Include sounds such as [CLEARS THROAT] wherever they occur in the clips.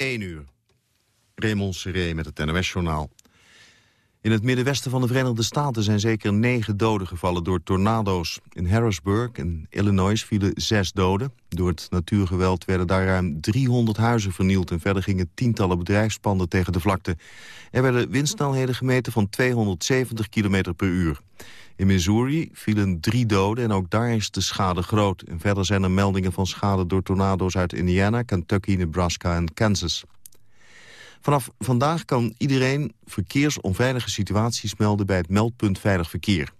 1 uur. Raymond Seré met het NOS-journaal. In het middenwesten van de Verenigde Staten zijn zeker negen doden gevallen door tornado's. In Harrisburg in Illinois vielen zes doden. Door het natuurgeweld werden daar ruim 300 huizen vernield... en verder gingen tientallen bedrijfspanden tegen de vlakte. Er werden windsnelheden gemeten van 270 km per uur. In Missouri vielen drie doden en ook daar is de schade groot. En verder zijn er meldingen van schade door tornado's uit Indiana, Kentucky, Nebraska en Kansas. Vanaf vandaag kan iedereen verkeersonveilige situaties melden bij het meldpunt Veilig Verkeer.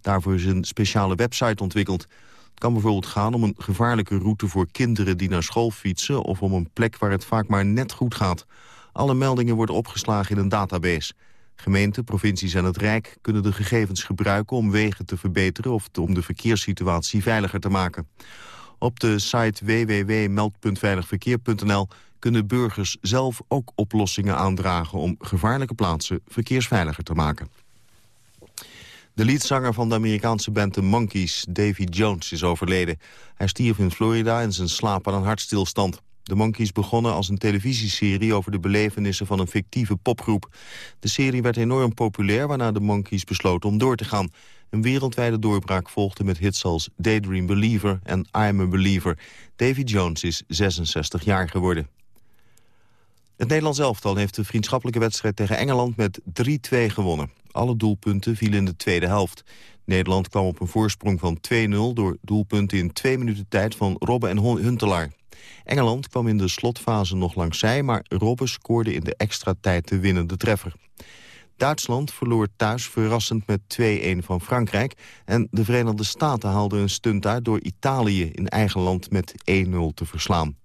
Daarvoor is een speciale website ontwikkeld. Het kan bijvoorbeeld gaan om een gevaarlijke route voor kinderen die naar school fietsen... of om een plek waar het vaak maar net goed gaat. Alle meldingen worden opgeslagen in een database. Gemeenten, provincies en het Rijk kunnen de gegevens gebruiken om wegen te verbeteren of om de verkeerssituatie veiliger te maken. Op de site www.meld.veiligverkeer.nl kunnen burgers zelf ook oplossingen aandragen om gevaarlijke plaatsen verkeersveiliger te maken. De leadzanger van de Amerikaanse band The Monkees, Davy Jones, is overleden. Hij stierf in Florida in zijn slaap aan een hartstilstand. De Monkees begonnen als een televisieserie over de belevenissen van een fictieve popgroep. De serie werd enorm populair, waarna de Monkees besloten om door te gaan. Een wereldwijde doorbraak volgde met hits als Daydream Believer en I'm a Believer. Davy Jones is 66 jaar geworden. Het Nederlands elftal heeft de vriendschappelijke wedstrijd tegen Engeland met 3-2 gewonnen. Alle doelpunten vielen in de tweede helft. Nederland kwam op een voorsprong van 2-0 door doelpunten in twee minuten tijd van Robben en Huntelaar. Engeland kwam in de slotfase nog langs zij, maar Robben scoorde in de extra tijd de winnende treffer. Duitsland verloor thuis verrassend met 2-1 van Frankrijk... en de Verenigde Staten haalden een stunt uit door Italië in eigen land met 1-0 te verslaan.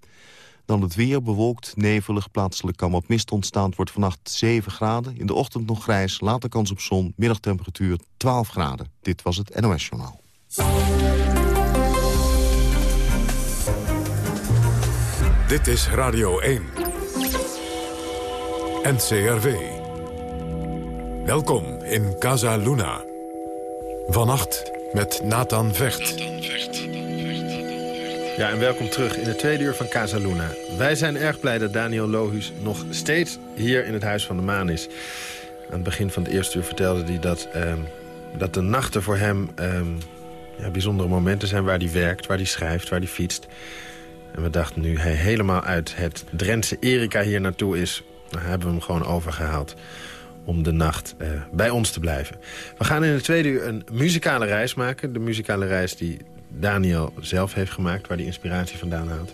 Dan het weer, bewolkt, nevelig, plaatselijk kan wat mist ontstaan. wordt vannacht 7 graden, in de ochtend nog grijs, later kans op zon... middagtemperatuur 12 graden. Dit was het NOS Journaal. Dit is Radio 1. NCRV. Welkom in Casa Luna. Vannacht met Nathan Vecht. Ja, en welkom terug in het tweede uur van Casa Luna. Wij zijn erg blij dat Daniel Lohuus nog steeds hier in het Huis van de Maan is. Aan het begin van het eerste uur vertelde hij dat, ehm, dat de nachten voor hem ehm, ja, bijzondere momenten zijn... waar hij werkt, waar hij schrijft, waar hij fietst. En we dachten nu hij helemaal uit het Drentse Erika hier naartoe is... dan hebben we hem gewoon overgehaald om de nacht uh, bij ons te blijven. We gaan in het tweede uur een muzikale reis maken. De muzikale reis die Daniel zelf heeft gemaakt, waar die inspiratie vandaan haalt.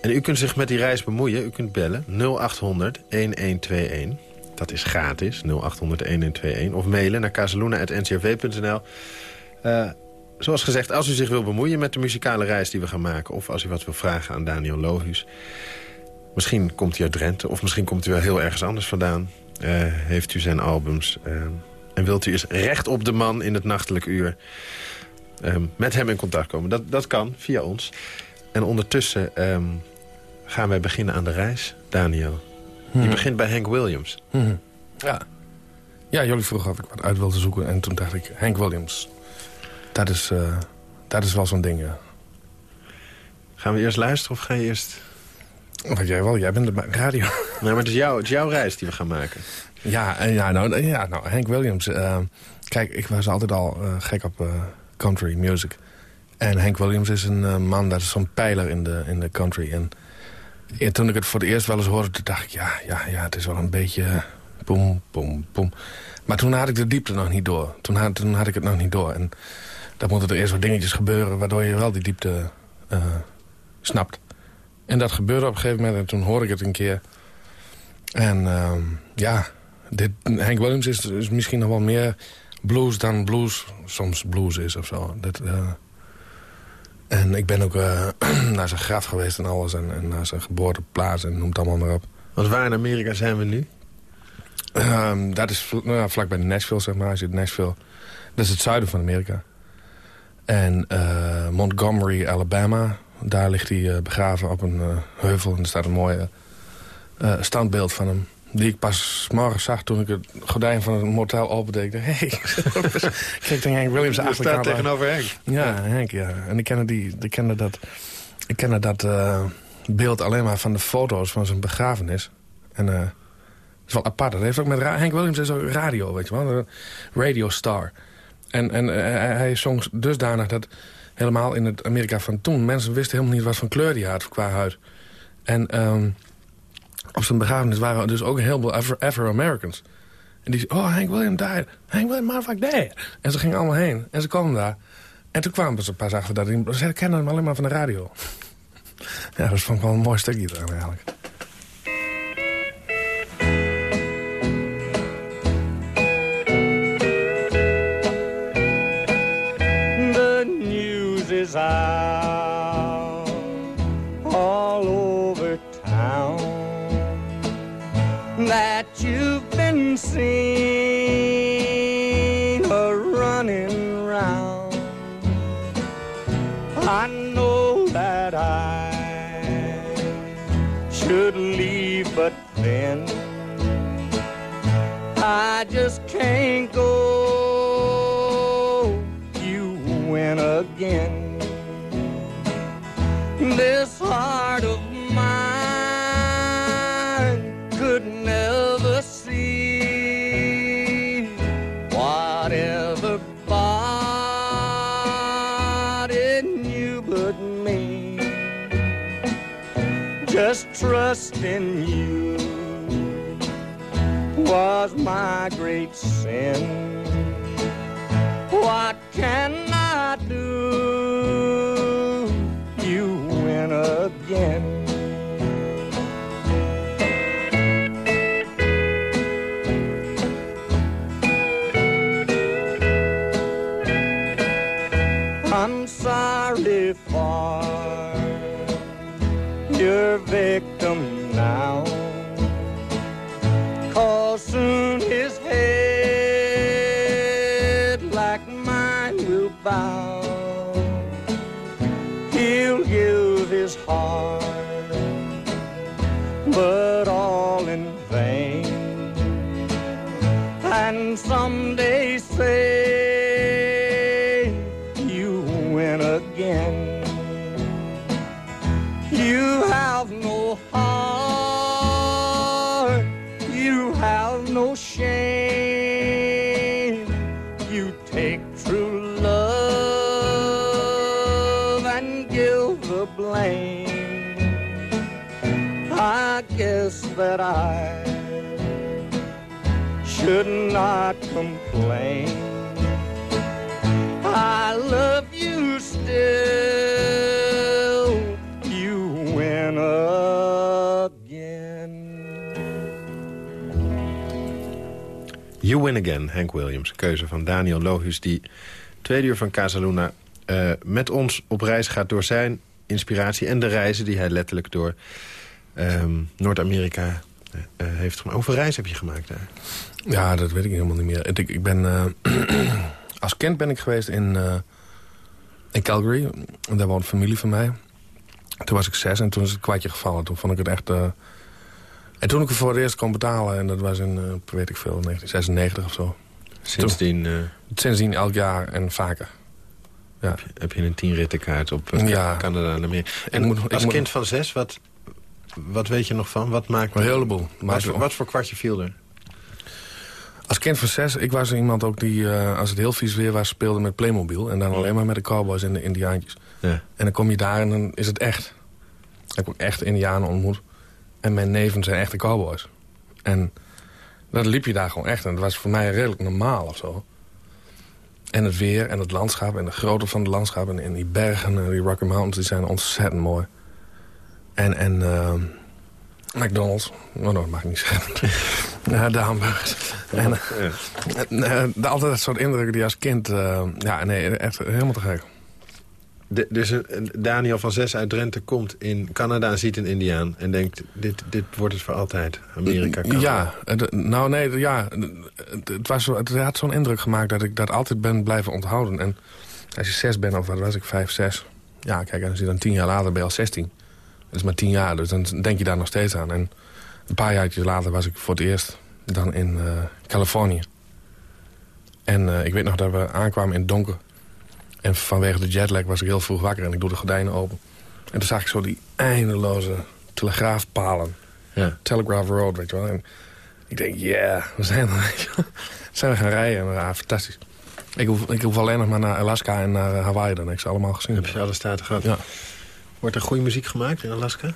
En u kunt zich met die reis bemoeien. U kunt bellen 0800 1121. Dat is gratis, 0800 1121. Of mailen naar kazeluna.ncrv.nl. Uh, zoals gezegd, als u zich wil bemoeien met de muzikale reis die we gaan maken... of als u wat wil vragen aan Daniel Lohuus... misschien komt hij uit Drenthe of misschien komt u wel heel ergens anders vandaan... Uh, heeft u zijn albums... Uh, en wilt u eens recht op de man in het nachtelijk uur... Um, met hem in contact komen. Dat, dat kan, via ons. En ondertussen um, gaan wij beginnen aan de reis, Daniel. Die hmm. begint bij Hank Williams. Hmm. Ja. ja, jullie vroegen of ik wat uit wilde zoeken. En toen dacht ik, Hank Williams. Dat is, uh, dat is wel zo'n ding, ja. Gaan we eerst luisteren of ga je eerst... Wat jij wel, jij bent de radio. [LAUGHS] Nee, maar het is, jouw, het is jouw reis die we gaan maken. Ja, ja, nou, ja nou, Hank Williams. Uh, kijk, ik was altijd al uh, gek op country music. En Hank Williams is een uh, man, dat is zo'n pijler in de, in de country. En, en, toen ik het voor het eerst wel eens hoorde, dacht ik... ja, ja, ja het is wel een beetje boem, boem, boem. Maar toen had ik de diepte nog niet door. Toen had, toen had ik het nog niet door. En dan moeten er eerst wat dingetjes gebeuren... waardoor je wel die diepte uh, snapt. En dat gebeurde op een gegeven moment. En toen hoorde ik het een keer. En uh, ja, dit, Hank Williams is, is misschien nog wel meer blues dan blues soms blues is of zo. Dat, uh, en ik ben ook uh, [CLEARS THROAT] naar zijn graf geweest en alles. En, en naar zijn geboorteplaats en noem het allemaal maar op. Want waar in Amerika zijn we nu? Um, dat is nou, vlakbij Nashville, zeg maar. Als je Nashville, dat is het zuiden van Amerika. En uh, Montgomery, Alabama, daar ligt hij begraven op een heuvel. En er staat een mooi standbeeld van hem. Die ik pas morgen zag toen ik het gordijn van het motel opende. Hé, hey, [LAUGHS] kijk dan Hank Williams achter staat tegenover Henk. Ja, Henk, ja. En ik kende, die, ik kende dat, ik kende dat uh, beeld alleen maar van de foto's van zijn begrafenis. En uh, dat is wel apart. Dat heeft ook met Hank Williams is ook radio, weet je wel. Radio star. En, en hij zong dusdanig dat helemaal in het Amerika van toen... mensen wisten helemaal niet wat voor kleur hij had qua huid. En um, op zijn begrafenis waren dus ook een heleboel Afro-Americans. En die oh, Hank William died. Hank William, motherfucker, dead. En ze gingen allemaal heen. En ze kwamen daar. En toen kwamen ze pas achter dat... Ze kennen hem alleen maar van de radio. [LAUGHS] ja, dat vond ik wel een mooi stukje dan eigenlijk. The news is can't go. You win again. This heart of mine could never see whatever body knew but me. Just trust in you was my that I should not complain. I love you still. You win again. You Win Again, Hank Williams. Keuze van Daniel Lohus, die tweede uur van Casaluna... Uh, met ons op reis gaat door zijn inspiratie... en de reizen die hij letterlijk door um, Noord-Amerika uh, heeft gemaakt. Hoeveel reis heb je gemaakt daar? Ja, dat weet ik helemaal niet meer. Ik, ik ben, uh, [CLEARS THROAT] als kind ben ik geweest in, in Calgary. Daar woont familie van mij. Toen was ik zes en toen is het kwartje gevallen. Toen vond ik het echt... En toen ik er voor het eerst kon betalen... en dat was in, weet ik veel, 1996 of zo. Sindsdien? Toen, sindsdien elk jaar en vaker. Ja. Heb, je, heb je een tienrittenkaart op ja. Canada en Amerika? En moet, als kind moet... van zes, wat, wat weet je nog van? Wat maakt een heleboel. Wat, voor, wat voor kwartje viel er? Als kind van zes, ik was iemand ook die, uh, als het heel vies weer was, speelde met Playmobil. En dan alleen maar met de cowboys en de indiaantjes. Ja. En dan kom je daar en dan is het echt. Ik heb ook echt indianen ontmoet. En mijn neven zijn echte cowboys. En dan liep je daar gewoon echt. En dat was voor mij redelijk normaal of zo. En het weer en het landschap en de grootte van het landschap... en, en die bergen en die Rocky Mountains, die zijn ontzettend mooi. En, en uh, McDonald's, oh, no, dat mag ik niet zeggen. ja, [LAUGHS] de hamburgers. En, uh, uh, altijd dat soort indrukken die als kind... ja, nee, echt helemaal te gek. De, dus een, Daniel van Zes uit Drenthe komt in Canada en ziet een Indiaan... en denkt, dit, dit wordt het voor altijd, Amerika, Canada. Ja, nou nee, ja, het, was het had zo'n indruk gemaakt dat ik dat altijd ben blijven onthouden. En als je zes bent, of wat was ik, vijf, zes... ja, kijk, als je dan tien jaar later ben je al zestien. Dat is maar tien jaar, dus dan denk je daar nog steeds aan. En een paar jaar later was ik voor het eerst dan in uh, Californië. En uh, ik weet nog dat we aankwamen in het donker... En vanwege de jetlag was ik heel vroeg wakker en ik doe de gordijnen open. En toen zag ik zo die eindeloze telegraafpalen. Ja. Telegraph Road, weet je wel. En ik denk, yeah, we zijn er. [LAUGHS] zijn we gaan rijden. En, ja, fantastisch. Ik hoef, ik hoef alleen nog maar naar Alaska en naar Hawaii. Dan heb ik ze allemaal gezien. Heb je alle staten gehad? Ja. Wordt er goede muziek gemaakt in Alaska?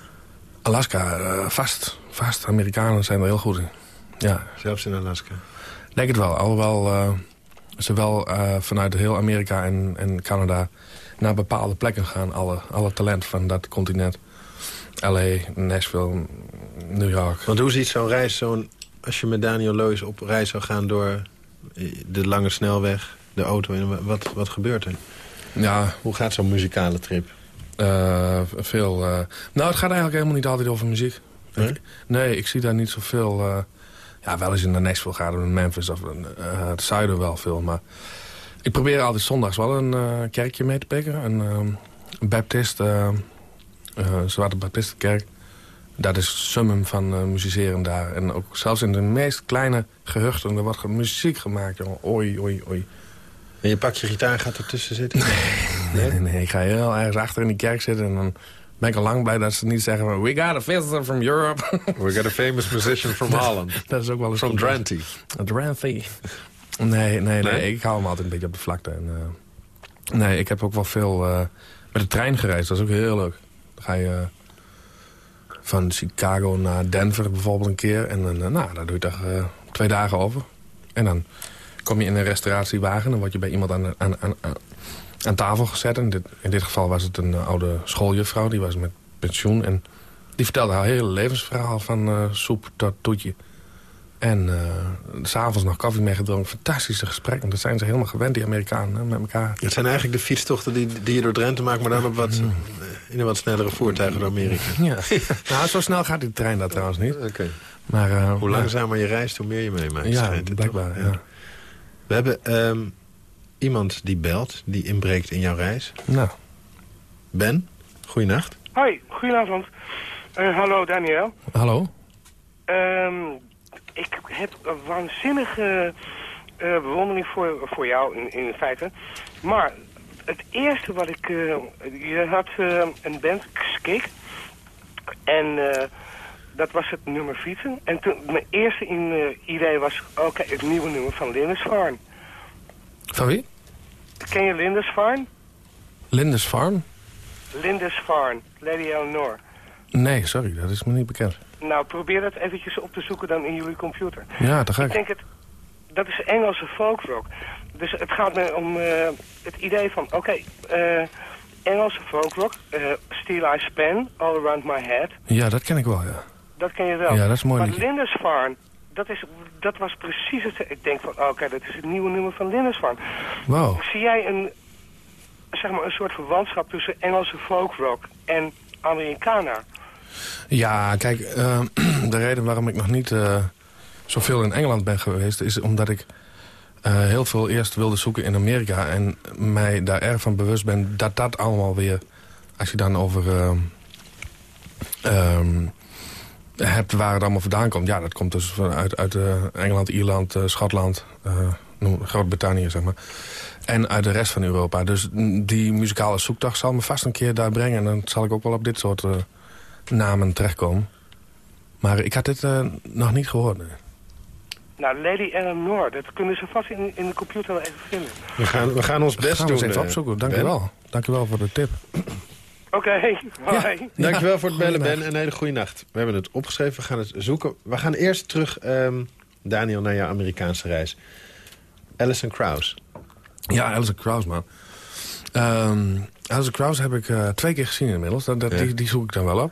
Alaska, eh, vast. Vast. Amerikanen zijn er heel goed in. Ja, Zelfs in Alaska. denk het wel. Alhoewel eh, ze wel eh, vanuit heel Amerika en, en Canada... naar bepaalde plekken gaan. Alle, alle talent van dat continent. L.A., Nashville, New York. Want hoe ziet zo'n reis, zo'n, als je met Daniel Loos op reis zou gaan door de lange snelweg, de auto, in, wat, wat gebeurt er? Ja, Hoe gaat zo'n muzikale trip? Eh, veel... eh, nou, het gaat eigenlijk helemaal niet altijd over muziek. Nee? Ik- nee, ik zie daar niet zoveel... eh ja, wel eens in de Nashville gaan of in Memphis of het zuiden wel veel. Maar ik probeer altijd zondags wel een kerkje mee te pikken. Een, een baptist, Zwarte Baptistenkerk. Dat is summum van eh musiceren daar. En ook zelfs in de meest kleine gehuchten... er wordt muziek gemaakt, jongen. Oei, oei, oei. En je pakt je gitaar en gaat ertussen zitten? Nee, [LAUGHS] [LAUGHS] nee, nee. Ik ga heel ergens achter in die kerk zitten... en dan ben ik al lang blij dat ze niet zeggen... we got a visitor from Europe. [LAUGHS] We got a famous musician from Holland. dat is ook wel eens From. Drenthe. Drenthe. Nee, nee, nee? Ik hou hem altijd een beetje op de vlakte. En, eh, nee, ik heb ook wel veel eh, met de trein gereisd. Dat is ook heel leuk. Dan ga je eh, van Chicago naar Denver bijvoorbeeld een keer. En dan, nou, daar doe je toch twee dagen over. En dan kom je in een restauratiewagen. Dan word je bij iemand aan, aan, aan, aan, tafel gezet. In dit, in dit geval was het een eh, oude schooljuffrouw. Die was met pensioen. En die vertelde haar hele levensverhaal van eh, soep tot toetje. En s s'avonds nog koffie meegedronken. Fantastische gesprekken. Dat zijn ze helemaal gewend, die Amerikanen, hè, met elkaar. Het zijn eigenlijk de fietstochten die, die je door Drenthe maakt... maar dan op wat, in een wat snellere voertuigen door Amerika. Ja. [LAUGHS] nou, zo snel gaat die trein daar trouwens niet. Oké. Maar, Hoe langzamer je reist, hoe meer je meemaakt. Ja, schijnt blijkbaar. Ja. We hebben ehm, iemand die belt, die inbreekt in jouw reis. Nou, Ben, goeienacht. Hoi, goedenavond. Eh, hallo Daniel. hallo? Ehm, ik heb een waanzinnige eh, bewondering voor, voor jou in, in feite. Maar het eerste wat ik... eh, je had een band, Skik. En eh, dat was het nummer fietsen. En toen, mijn eerste in, eh, idee was... Oké, het nieuwe nummer van Lindisfarne. Van wie? Ken je Lindisfarne? Lindes Farm? Lindisfarne, Lady Eleanor. Nee, sorry, dat is me niet bekend. Nou, probeer dat eventjes op te zoeken dan in jullie computer. Ja, te Ik gek. denk het, dat is Engelse folkrock. Dus het gaat me om eh, het idee van, oké, eh, Engelse folkrock, eh Steel Eye Span, All Around My Head, Ja, dat ken ik wel, ja. dat ken je wel. Ja, dat is mooi Maar. Lindisfarne, dat, is, dat was precies het, ik denk van, oké, dat is het nieuwe nummer van Lindisfarne. Wow. Zie jij een, zeg maar, een soort verwantschap tussen Engelse folkrock en Americana? Ja, kijk, eh, [CLEARS THROAT] de reden waarom ik nog niet eh, zoveel in Engeland ben geweest... is omdat ik eh, heel veel eerst wilde zoeken in Amerika... en mij daar erg van bewust ben dat dat allemaal weer... als je dan over eh, ehm, hebt waar het allemaal vandaan komt... ja, dat komt dus vanuit uit, eh, Engeland, Ierland, eh, Schotland... eh, Groot-Brittannië, zeg maar. En uit de rest van Europa. Dus die muzikale zoektocht zal me vast een keer daar brengen. En dan zal ik ook wel op dit soort... eh, namen terechtkomen. Maar ik had dit eh, nog niet gehoord. nee. Nou, Lady Eleanor, dat kunnen ze vast in, in de computer wel even vinden. We gaan, we gaan ons best Gaan we doen. eens even opzoeken. Dank Ben. u wel. Dank u wel voor de tip. Oké. Dankjewel voor het bellen. Ben. En een hele goede nacht. We hebben het opgeschreven, we gaan het zoeken. We gaan eerst terug, ehm, Daniel, naar jouw Amerikaanse reis. Alison Krauss. Ja, Alison Krauss, man. Ehm Alison Krauss heb ik eh, twee keer gezien inmiddels. Dat, dat, Ja. die, die zoek ik dan wel op.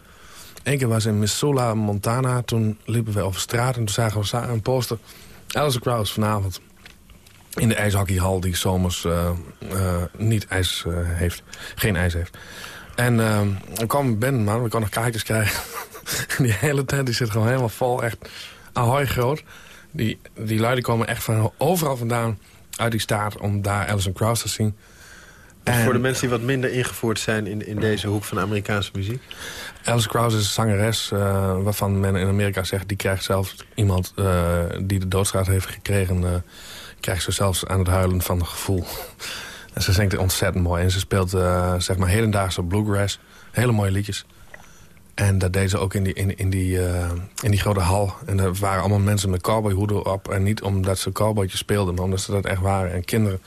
Eén keer was in Missoula, Montana. Toen liepen we over straat en toen zagen we een poster. Alison Krauss vanavond. In de ijshockeyhal die zomers eh, eh, niet ijs heeft. Geen ijs heeft. En ehm dan kwam Ben, man. We konden nog kaartjes krijgen. En [LAUGHS] die hele tent die zit gewoon helemaal vol. Echt ahoy groot. Die, die lui die komen echt van overal vandaan uit die staat om daar Alison Krauss te zien. En Voor de mensen die wat minder ingevoerd zijn in, in deze hoek van de Amerikaanse muziek. Alice Krauss is een zangeres eh, waarvan men in Amerika zegt... die krijgt zelfs iemand eh, die de doodstraat heeft gekregen... eh, krijgt ze zelfs aan het huilen van gevoel. En ze zingt ontzettend mooi. En ze speelt eh, zeg maar hedendaagse bluegrass. Hele mooie liedjes. En dat deden ze ook in die, in, in, die, eh, in die grote hal. En er waren allemaal mensen met cowboyhoeden op. En niet omdat ze cowboytjes speelden, maar omdat ze dat echt waren. En kinderen.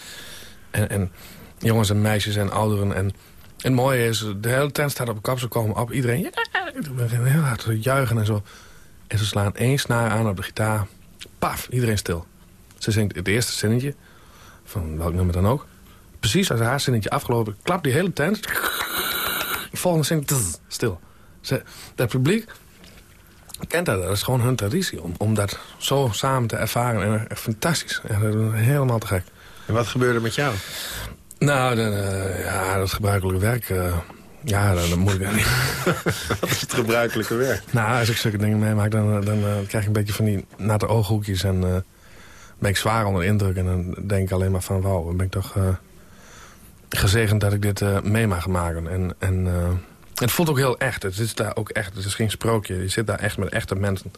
En, en jongens en meisjes en ouderen. En, en het mooie is, de hele tent staat op kap. Ze komen op. Iedereen ja, heel hard te juichen en zo. En ze slaan één snaar aan op de gitaar. Paf, iedereen stil. Ze zingt het eerste zinnetje. Van welk nummer dan ook. Precies als haar zinnetje afgelopen, klapt die hele tent. Volgende zin, stil. Ze, dat publiek kent dat. Dat is gewoon hun traditie. Om, om dat zo samen te ervaren. En echt fantastisch. En, helemaal te gek. En wat gebeurde met jou? Nou, dan, uh, ja, dat gebruikelijke werk... Uh, ja, dan, dan moet ik niet. [LAUGHS] Wat is het gebruikelijke werk? Nou, als ik zulke dingen meemaak, dan, dan uh, krijg ik een beetje van die natte ooghoekjes. En ben ik zwaar onder indruk. En dan denk ik alleen maar van, wauw, ben ik toch gezegend dat ik dit mee mag maken. En, en het voelt ook heel echt. Het is daar ook echt. Het is geen sprookje. Je zit daar echt met echte mensen.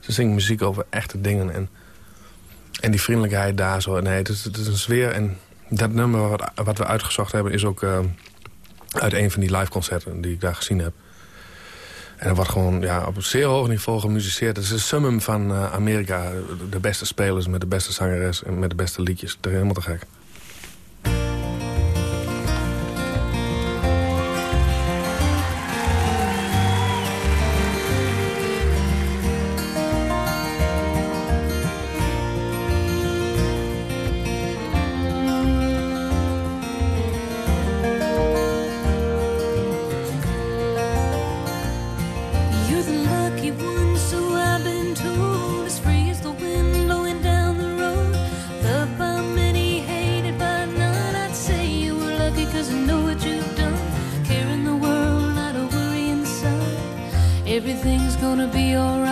Ze zingen muziek over echte dingen. En, en die vriendelijkheid daar zo. Nee, het is, een sfeer. En dat nummer wat, wat we uitgezocht hebben... is ook uh, uit een van die liveconcerten die ik daar gezien heb. En er wordt gewoon ja, op een zeer hoog niveau gemusiceerd. Het is een summum van uh, Amerika. De beste spelers met de beste zangeres en met de beste liedjes. Het is helemaal te gek. Gonna be alright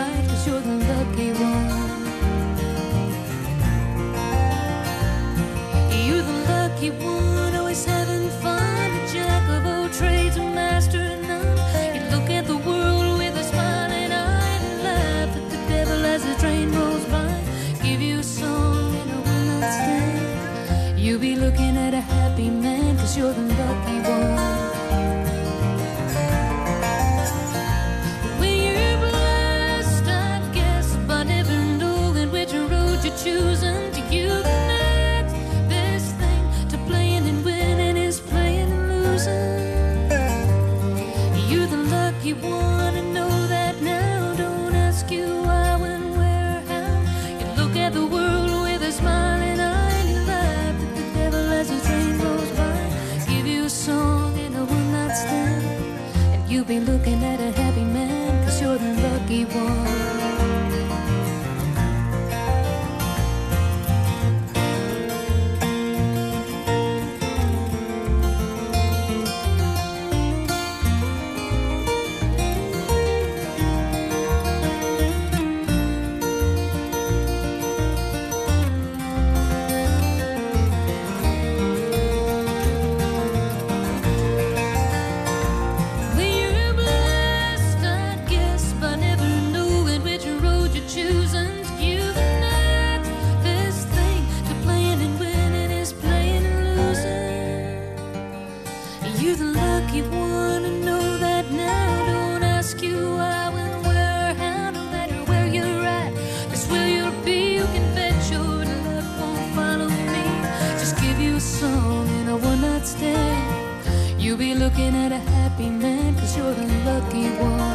looking at a happy man, cause you're the lucky one.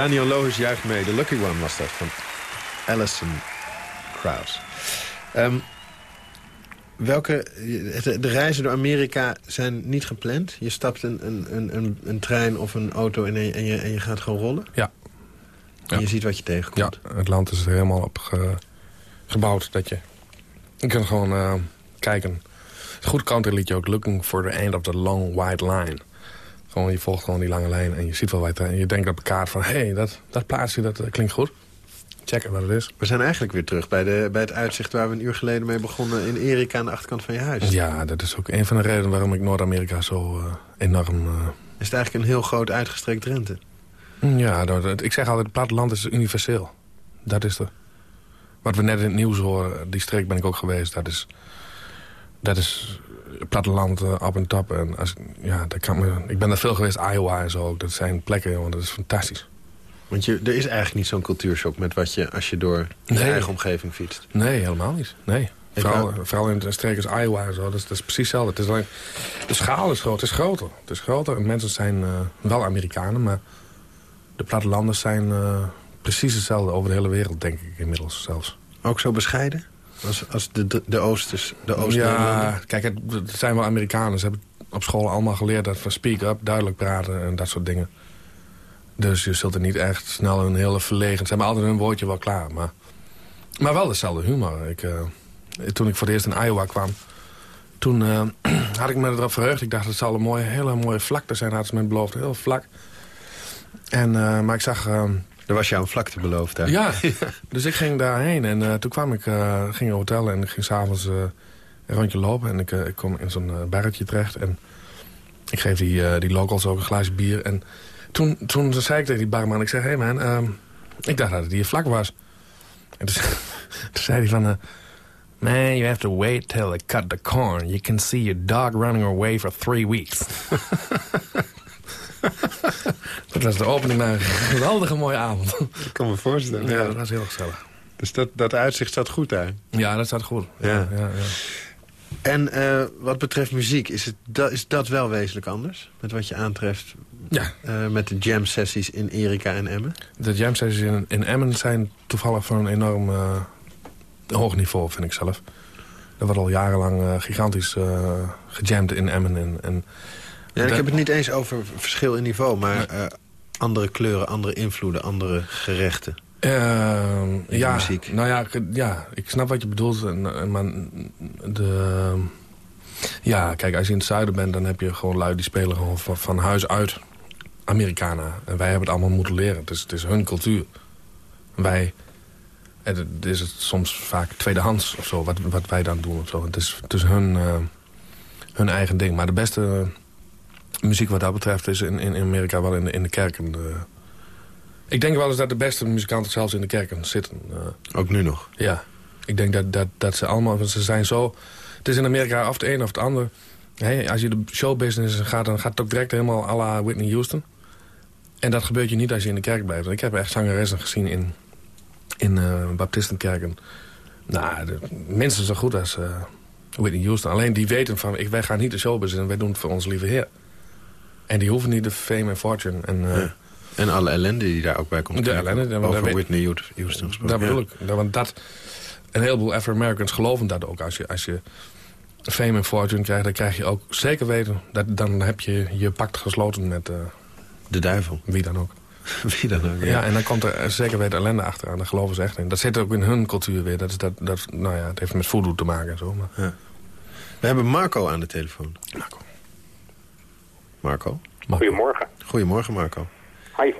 Daniel Loos juicht mee. The Lucky One was dat, van Alison Krauss. Ehm, welke, de, reizen door Amerika zijn niet gepland? Je stapt een, een, een, een, een trein of een auto in en, je, en, je, en je gaat gewoon rollen? Ja. En Ja. je ziet wat je tegenkomt? Ja, het land is er helemaal op ge- gebouwd dat je... Je kunt gewoon eh, kijken. Het goed country liedje ook. Looking for the end of the long white line. Gewoon, je volgt gewoon die lange lijn en je ziet wel wat en je denkt op de kaart van... hé, hey, dat, dat plaatsje, dat eh, klinkt goed. Checken wat het is. We zijn eigenlijk weer terug bij, de, bij het uitzicht waar we een uur geleden mee begonnen... in Erika aan de achterkant van je huis. Ja, dat is ook een van de redenen waarom ik Noord-Amerika zo eh, enorm... eh, Is het eigenlijk een heel groot uitgestrekt Drenthe? Ja, dat- dat- ik zeg altijd, het platteland is universeel. Dat is er. Wat we net in het nieuws horen, die streek ben ik ook geweest. Dat is, dat is platteland eh, op en top. En als, ja, dat kan me, ik ben daar veel geweest, Iowa en zo. ook. Dat zijn plekken, jongen, dat is fantastisch. Want je, er is eigenlijk niet zo'n cultuurshock met wat je als je door je Nee. eigen omgeving fietst. Nee, helemaal niet. Nee. Vooral, in de streken als Iowa en zo, dat is, dat is precies hetzelfde. Het is alleen, de schaal is groot, het is groter. Het is groter en mensen zijn eh, wel Amerikanen, maar de plattelanders zijn eh, precies hetzelfde over de hele wereld, denk ik inmiddels zelfs. Ook zo bescheiden? Als, als de, de, de Oosters, de oost Ja, kijk, het, het zijn wel Amerikanen. Ze hebben op school allemaal geleerd dat van speak up, duidelijk praten en dat soort dingen. Dus je zult er niet echt snel een hele verlegen... Ze hebben altijd hun woordje wel klaar, maar, maar wel dezelfde humor. Ik, eh, toen ik voor het eerst in Iowa kwam, toen eh, [CLEARS THROAT] had ik me erop verheugd. Ik dacht, het zal een mooie, hele mooie vlakte zijn, hadden ze me beloofd. Heel vlak. En, eh, maar ik zag... Er was jou een vlakte beloofd daar. [LAUGHS] ja, dus ik ging daarheen en eh, toen kwam ik, eh, ging in een hotel en ik ging s'avonds eh een rondje lopen. En ik, ik kom in zo'n barretje terecht en ik geef die, die locals ook een glaasje bier. En toen, toen zei ik tegen die barman, ik zeg, hé hey man, ehm, ik dacht dat het hier vlak was. En toen, [LAUGHS] toen zei hij van, man, you have to wait till they cut the corn. You can see your dog running away for three weeks. [LAUGHS] [LAUGHS] dat was de opening naar een geweldige mooie avond. Ik kan me voorstellen. Ja, Ja. dat was heel gezellig. Dus dat, dat uitzicht staat goed daar. Ja, dat staat goed. Ja. Ja. En eh, wat betreft muziek, is, het, dat, is dat wel wezenlijk anders? Met wat je aantreft Ja, eh, met de jam-sessies in Erika en Emmen? de jam sessies in, in Emmen zijn toevallig van een enorm eh, hoog niveau, vind ik zelf. Er wordt al jarenlang gigantisch gejamd in Emmen. En, en Ja, ik heb het niet eens over verschil in niveau, maar eh, andere kleuren, andere invloeden, andere gerechten. De ja, muziek. nou ja, ik- ja, ik snap wat je bedoelt. En, maar de, ja, kijk, als je in het zuiden bent, dan heb je gewoon lui die spelen gewoon van, van huis uit Americana. En wij hebben het allemaal moeten leren. Het is, het is hun cultuur. Wij, het is het soms vaak tweedehands of zo, wat, wat wij dan doen of zo. Het is, het is hun, eh, hun eigen ding. Maar de beste muziek wat dat betreft is in, in Amerika wel in de, in de kerken. De, ik denk wel eens dat de beste muzikanten zelfs in de kerken zitten. eh, Ook nu nog. ja, ik denk dat, dat, dat ze allemaal... want Ze zijn zo... Het is in Amerika of het een of het ander. Hè, als je de showbusiness gaat, dan gaat het ook direct helemaal à la Whitney Houston. En dat gebeurt je niet als je in de kerk blijft. Ik heb echt zangeressen gezien in, in eh, baptistenkerken. Nou, de- minstens zo goed als eh, Whitney Houston. Alleen die weten van, ik, wij gaan niet de showbusiness, wij doen het voor ons lieve heer. En die hoeven niet de fame en fortune. En, eh, Ja. En alle ellende die daar ook bij komt De ellende, ja, Over daar weet- Whitney Houston gesproken. Dat bedoel ja. ik. Ja, want dat, een heleboel Afro-Americans geloven dat ook. Als je, als je fame en fortune krijgt, dan krijg je ook zeker weten... Dat, dan heb je je pact gesloten met eh, De duivel. wie dan ook. [LAUGHS] Wie dan ook. Ja. en dan komt er zeker weten ellende achteraan. Daar geloven ze echt in. Dat zit ook in hun cultuur weer. Dat is dat, dat, nou ja, het heeft met voodoo te maken en zo. Maar, We hebben Marco aan de telefoon. Marco. Marco. Goedemorgen. Goedemorgen Marco. Hi.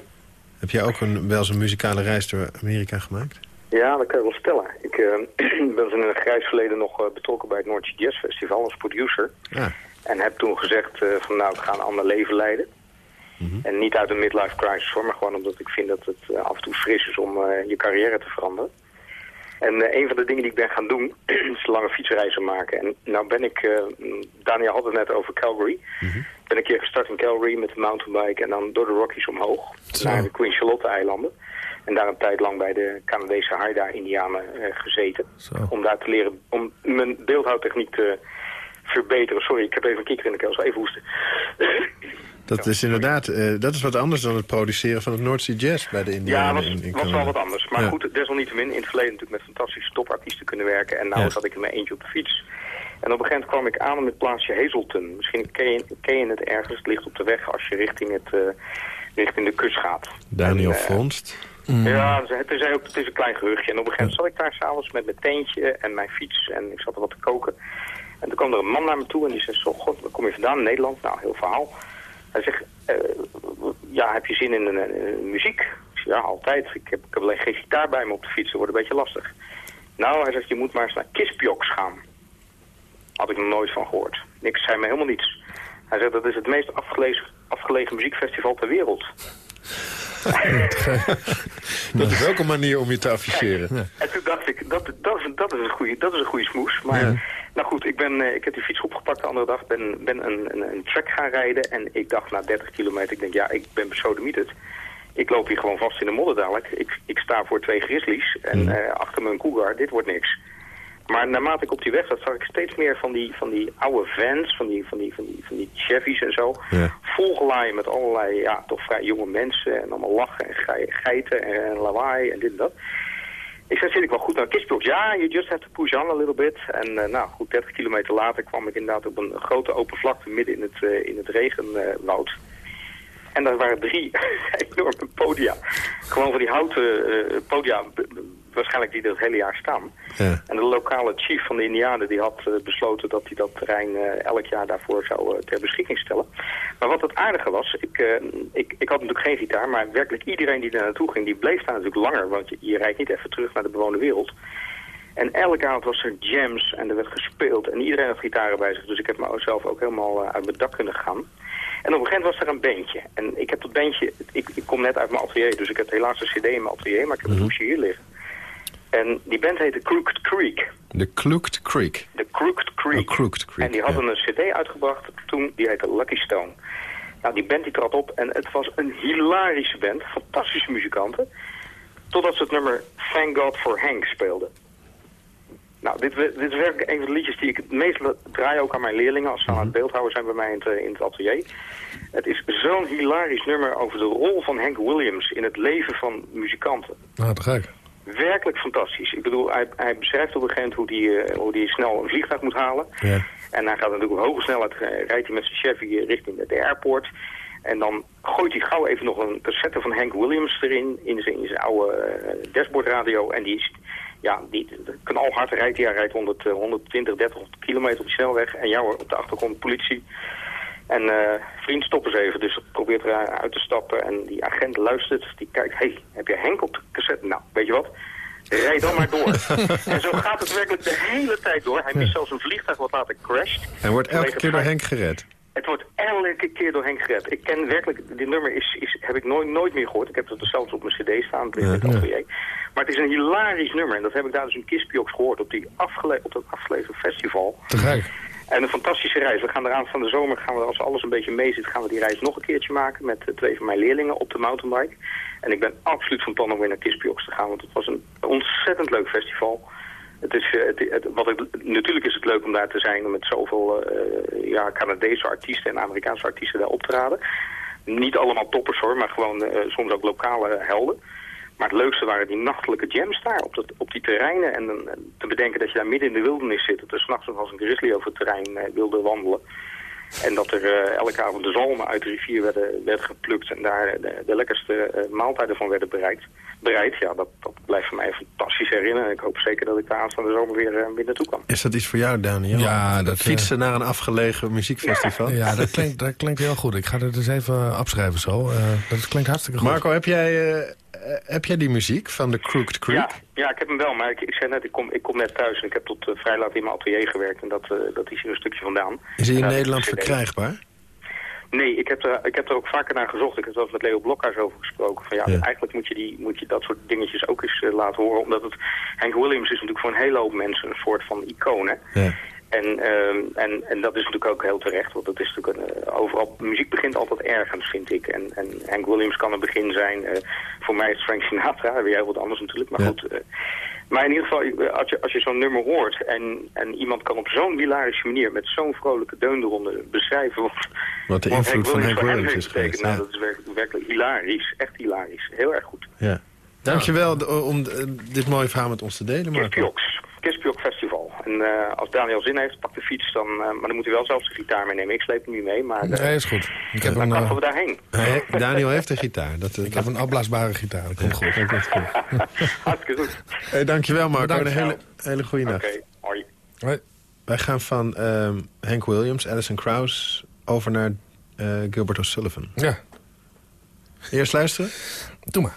Heb jij ook een, wel eens een muzikale reis door Amerika gemaakt? Ja, dat kan je wel stellen. Ik eh, [CLEARS THROAT] ben in een grijs verleden nog eh, betrokken bij het Noordse Jazz Festival als producer. Ja. En heb toen gezegd eh, van nou, ik ga een ander leven leiden. En niet uit een midlife crisis hoor, maar gewoon omdat ik vind dat het af en toe fris is om eh, je carrière te veranderen. En eh, een van de dingen die ik ben gaan doen, [CLEARS THROAT] is lange fietsreizen maken. En nou ben ik, eh, Daniel had het net over Calgary. Ben een keer gestart in Calgary met een mountainbike en dan door de Rockies omhoog. Zo. Naar de Queen Charlotte eilanden. En daar een tijd lang bij de Canadese Haida-Indianen eh, gezeten. Zo. Om daar te leren, om mijn beeldhoudtechniek te verbeteren. Sorry, ik heb even een kikker in de keel, even hoesten. Dat is inderdaad, eh, dat is wat anders dan het produceren van het North Sea Jazz bij de Ja, Indianen was, in, in was wel wat anders. Maar Ja. goed, desalniettemin in het verleden natuurlijk met fantastische topartiesten kunnen werken. En nou Ja. zat ik in mijn eentje op de fiets. En op een gegeven moment kwam ik aan op het plaatsje Hazelton. Misschien ken je, ken je het ergens. Het ligt op de weg als je richting, het, eh, richting de kust gaat. Daniel En, eh, Vondst. Ja, het is, ook, het is een klein gehuchtje. En op een gegeven moment zat ik daar s'avonds met mijn teentje en mijn fiets. En ik zat er wat te koken. En toen kwam er een man naar me toe en die zei... Zo, god, waar kom je vandaan? Nederland? Nou, heel verhaal. Hij zegt, eh, ja, heb je zin in, muziek? Ik zeg, ja, altijd. Ik heb, ik heb alleen geen gitaar bij me op de fiets, dat wordt een beetje lastig. Nou, hij zegt, je moet maar eens naar Kispioks gaan. Had ik nog nooit van gehoord. Niks zei me helemaal niets. Hij zegt, dat is het meest afgelegen, afgelegen muziekfestival ter wereld. [LAUGHS] Dat is ook een manier om je te afficheren. En toen dacht ik, dat, dat, is, dat, is, een goede, dat is een goede smoes. Maar nou goed, ik, ben, eh, ik heb die fiets opgepakt de andere dag. Ben, ben een, een, een track gaan rijden. En ik dacht na 30 kilometer, ik denk ja, ik ben besodemieterd. Ik loop hier gewoon vast in de modder dadelijk. Ik, ik sta voor twee grizzlies en eh, achter me een cougar. Dit wordt niks. Maar naarmate ik op die weg zat, zag ik steeds meer van die, van die oude vans, van die, van die, van die, van die Chevys en zo. Ja. Volgelaaien met allerlei, ja, toch vrij jonge mensen. En allemaal lachen en gei- geiten en, lawaai en dit en dat. Ik zei, zit ik wel goed naar Kispioks? Ja, you just have to push on a little bit. En eh, nou goed, 30 kilometer later kwam ik inderdaad op een grote open vlakte midden in het, eh, in het regenwoud. En daar waren drie [LAUGHS] enorme podia. Gewoon van die houten eh, podia, waarschijnlijk die er het hele jaar staan. Ja. En de lokale chief van de Indianen die had eh, besloten dat hij dat terrein eh, elk jaar daarvoor zou eh, ter beschikking stellen. Maar wat het aardige was, ik, ik, ik had natuurlijk geen gitaar, maar werkelijk iedereen die daar naartoe ging, die bleef daar natuurlijk langer. Want je, je rijdt niet even terug naar de bewoonde wereld. En elke avond was er jams en er werd gespeeld en iedereen had gitaren bij zich. Dus ik heb mezelf ook helemaal uit mijn dak kunnen gaan. En op een gegeven moment was er een bandje. En ik heb dat bandje, ik, ik kom net uit mijn atelier, dus ik heb helaas een cd in mijn atelier, maar ik heb het hoesje hier liggen. En die band heette Crooked Creek. De Kloekt Creek. De Crooked Creek. Oh, Crooked Creek, En die hadden een cd uitgebracht toen, die heette Lucky Stone. Nou, die band die trad op en het was een hilarische band, fantastische muzikanten. Totdat ze het nummer Thank God for Hank speelden. Nou, dit, dit is werkelijk een van de liedjes die ik het meest draai ook aan mijn leerlingen als ze aan het beeldhouden zijn bij mij in het, eh, in het atelier. Het is zo'n hilarisch nummer over de rol van Hank Williams in het leven van muzikanten Nou, te gek. Werkelijk fantastisch. Ik bedoel, hij, hij beschrijft op een gegeven moment hoe hij, eh, hoe hij snel een vliegtuig moet halen. Ja. En hij gaat natuurlijk op hoge snelheid, eh, rijdt hij met zijn Chevy eh, richting de, de airport. En dan gooit hij gauw even nog een cassette van Hank Williams erin, in zijn, in zijn oude dashboardradio. En die is, ja, die knalhard rijdt hij. Hij rijdt 100, eh, 120, 30 kilometer op de snelweg. En ja hoor, op de achtergrond politie. En eh, vriend, stop eens even. Dus probeert eruit te stappen. En die agent luistert. Die kijkt, hé, hey, heb je Henk op de cassette? Nou, weet je wat? Rijd dan maar door. [LAUGHS] en zo gaat het werkelijk de hele tijd door. Hij mist zelfs een vliegtuig wat later crasht. En wordt elke keer door het Henk gered. het wordt elke keer door Henk gered. Ik ken werkelijk, dit nummer is, is, heb ik nooit, nooit meer gehoord. Ik heb het zelfs op mijn cd staan, in het atelier. Maar het is een hilarisch nummer. En dat heb ik daar dus in Kispioks gehoord op, die afgele op dat afgelegen festival. Te gek. En een fantastische reis. We gaan eraan van de zomer, gaan we, als alles een beetje mee zit, gaan we die reis nog een keertje maken met eh, twee van mijn leerlingen op de mountainbike. En ik ben absoluut van plan om weer naar Kispioks te gaan, want het was een ontzettend leuk festival. Het is, eh, wat ik, natuurlijk is het leuk om daar te zijn met zoveel eh, ja, Canadese artiesten en Amerikaanse artiesten daar op te raden. Niet allemaal toppers hoor, maar gewoon soms ook lokale helden. Maar het leukste waren die nachtelijke jams daar op, dat, op die terreinen. En te bedenken dat je daar midden in de wildernis zit. Dat er s'nachts nog als een grizzly over het terrein eh, wilde wandelen. En dat er eh, elke avond de zalmen uit de rivier werden, werden geplukt. En daar de, de lekkerste eh, maaltijden van werden bereikt. bereid. Ja, dat, dat blijft voor mij fantastisch herinneren. En ik hoop zeker dat ik daar aanstaande zomer weer, weer naartoe kan. Is dat iets voor jou, Daniel? Ja, dat, Fietsen naar een afgelegen muziekfestival? [LAUGHS] Ja, dat klinkt, dat klinkt heel goed. Ik ga het dus even opschrijven zo. Eh, dat klinkt hartstikke goed. Marco, heb jij, heb jij die muziek van de Crooked Creek? Ja, ja, ik heb hem wel, maar ik, ik zei net, ik kom, ik kom net thuis en ik heb tot eh, vrij laat in mijn atelier gewerkt. En dat, eh, dat is hier een stukje vandaan. Is hij in Nederland verkrijgbaar? Nee, ik heb, er, ik heb er ook vaker naar gezocht. Ik heb er met Leo Blokhuis over gesproken. Van ja, Ja. eigenlijk moet je, die, moet je dat soort dingetjes ook eens eh, laten horen. Omdat het, Hank Williams is natuurlijk voor een hele hoop mensen een soort van icoon. Hè? Ja. En, ehm, en, en dat is natuurlijk ook heel terecht. Want dat is natuurlijk een, eh, overal, muziek begint altijd ergens, vind ik. En, en Hank Williams kan een begin zijn. eh, voor mij is Frank Sinatra, weer heel wat anders natuurlijk. Maar Ja. goed, eh, maar in ieder geval, als je, als je zo'n nummer hoort... En, en iemand kan op zo'n hilarische manier... met zo'n vrolijke deun eronder beschrijven... Wat, Wat de invloed van Hank Williams is geweest. Nou, Ja. dat is werkelijk, werkelijk hilarisch. Echt hilarisch. Heel erg goed. Ja. Dankjewel om dit mooie verhaal met ons te delen, Marco. Kispioks. Kispjok Festival. En eh, als Daniel zin heeft, pak de fiets dan... eh, maar dan moet hij wel zelf zijn gitaar meenemen. Ik sleep hem niet mee, maar... eh, Nee, is goed. Ik heb dan een, eh, we daarheen. [LAUGHS] Daniel heeft een gitaar. Dat, eh, ik heb een opblaasbare gitaar. Dat komt goed. [LAUGHS] Hartstikke goed. Hey, dankjewel, Marco. Bedankt. Een hele, hele goede Oké, nacht. hoi. Hoi. Wij gaan van ehm, Hank Williams, Alison Krauss... over naar eh, Gilbert O'Sullivan. Ja, Eerst luisteren? doe maar.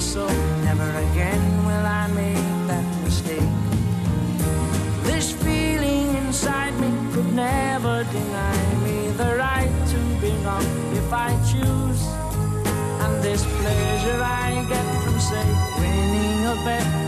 so? Never again will I make that mistake. This feeling inside me could never deny me the right to belong if I choose. And this pleasure I get from, say, winning a bet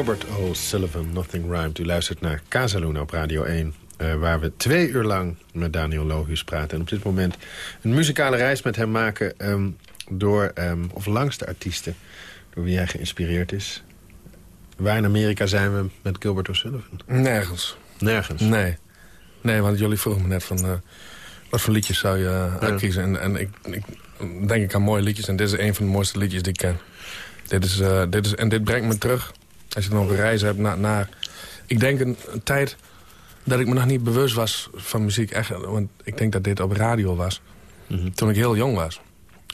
Gilbert O'Sullivan, Nothing Rhymed. U luistert naar Casaluna op Radio 1. eh, waar we twee uur lang met Daniel Lohuus praten. En op dit moment een muzikale reis met hem maken... ehm, door, ehm, of langs de artiesten door wie hij geïnspireerd is. Waar in Amerika zijn we met Gilbert O'Sullivan? Nergens. Nergens. Nee. Nee, want jullie vroegen me net van... eh, wat voor liedjes zou je eh, uitkiezen? En, en ik, ik denk ik aan mooie liedjes. En dit is een van de mooiste liedjes die ik ken. Dit is, dit is, en dit brengt me terug. Als je nog een reis hebt naar... naar ik denk een, een tijd dat ik me nog niet bewust was van muziek. Echt, want ik denk dat dit op radio was. Toen ik heel jong was.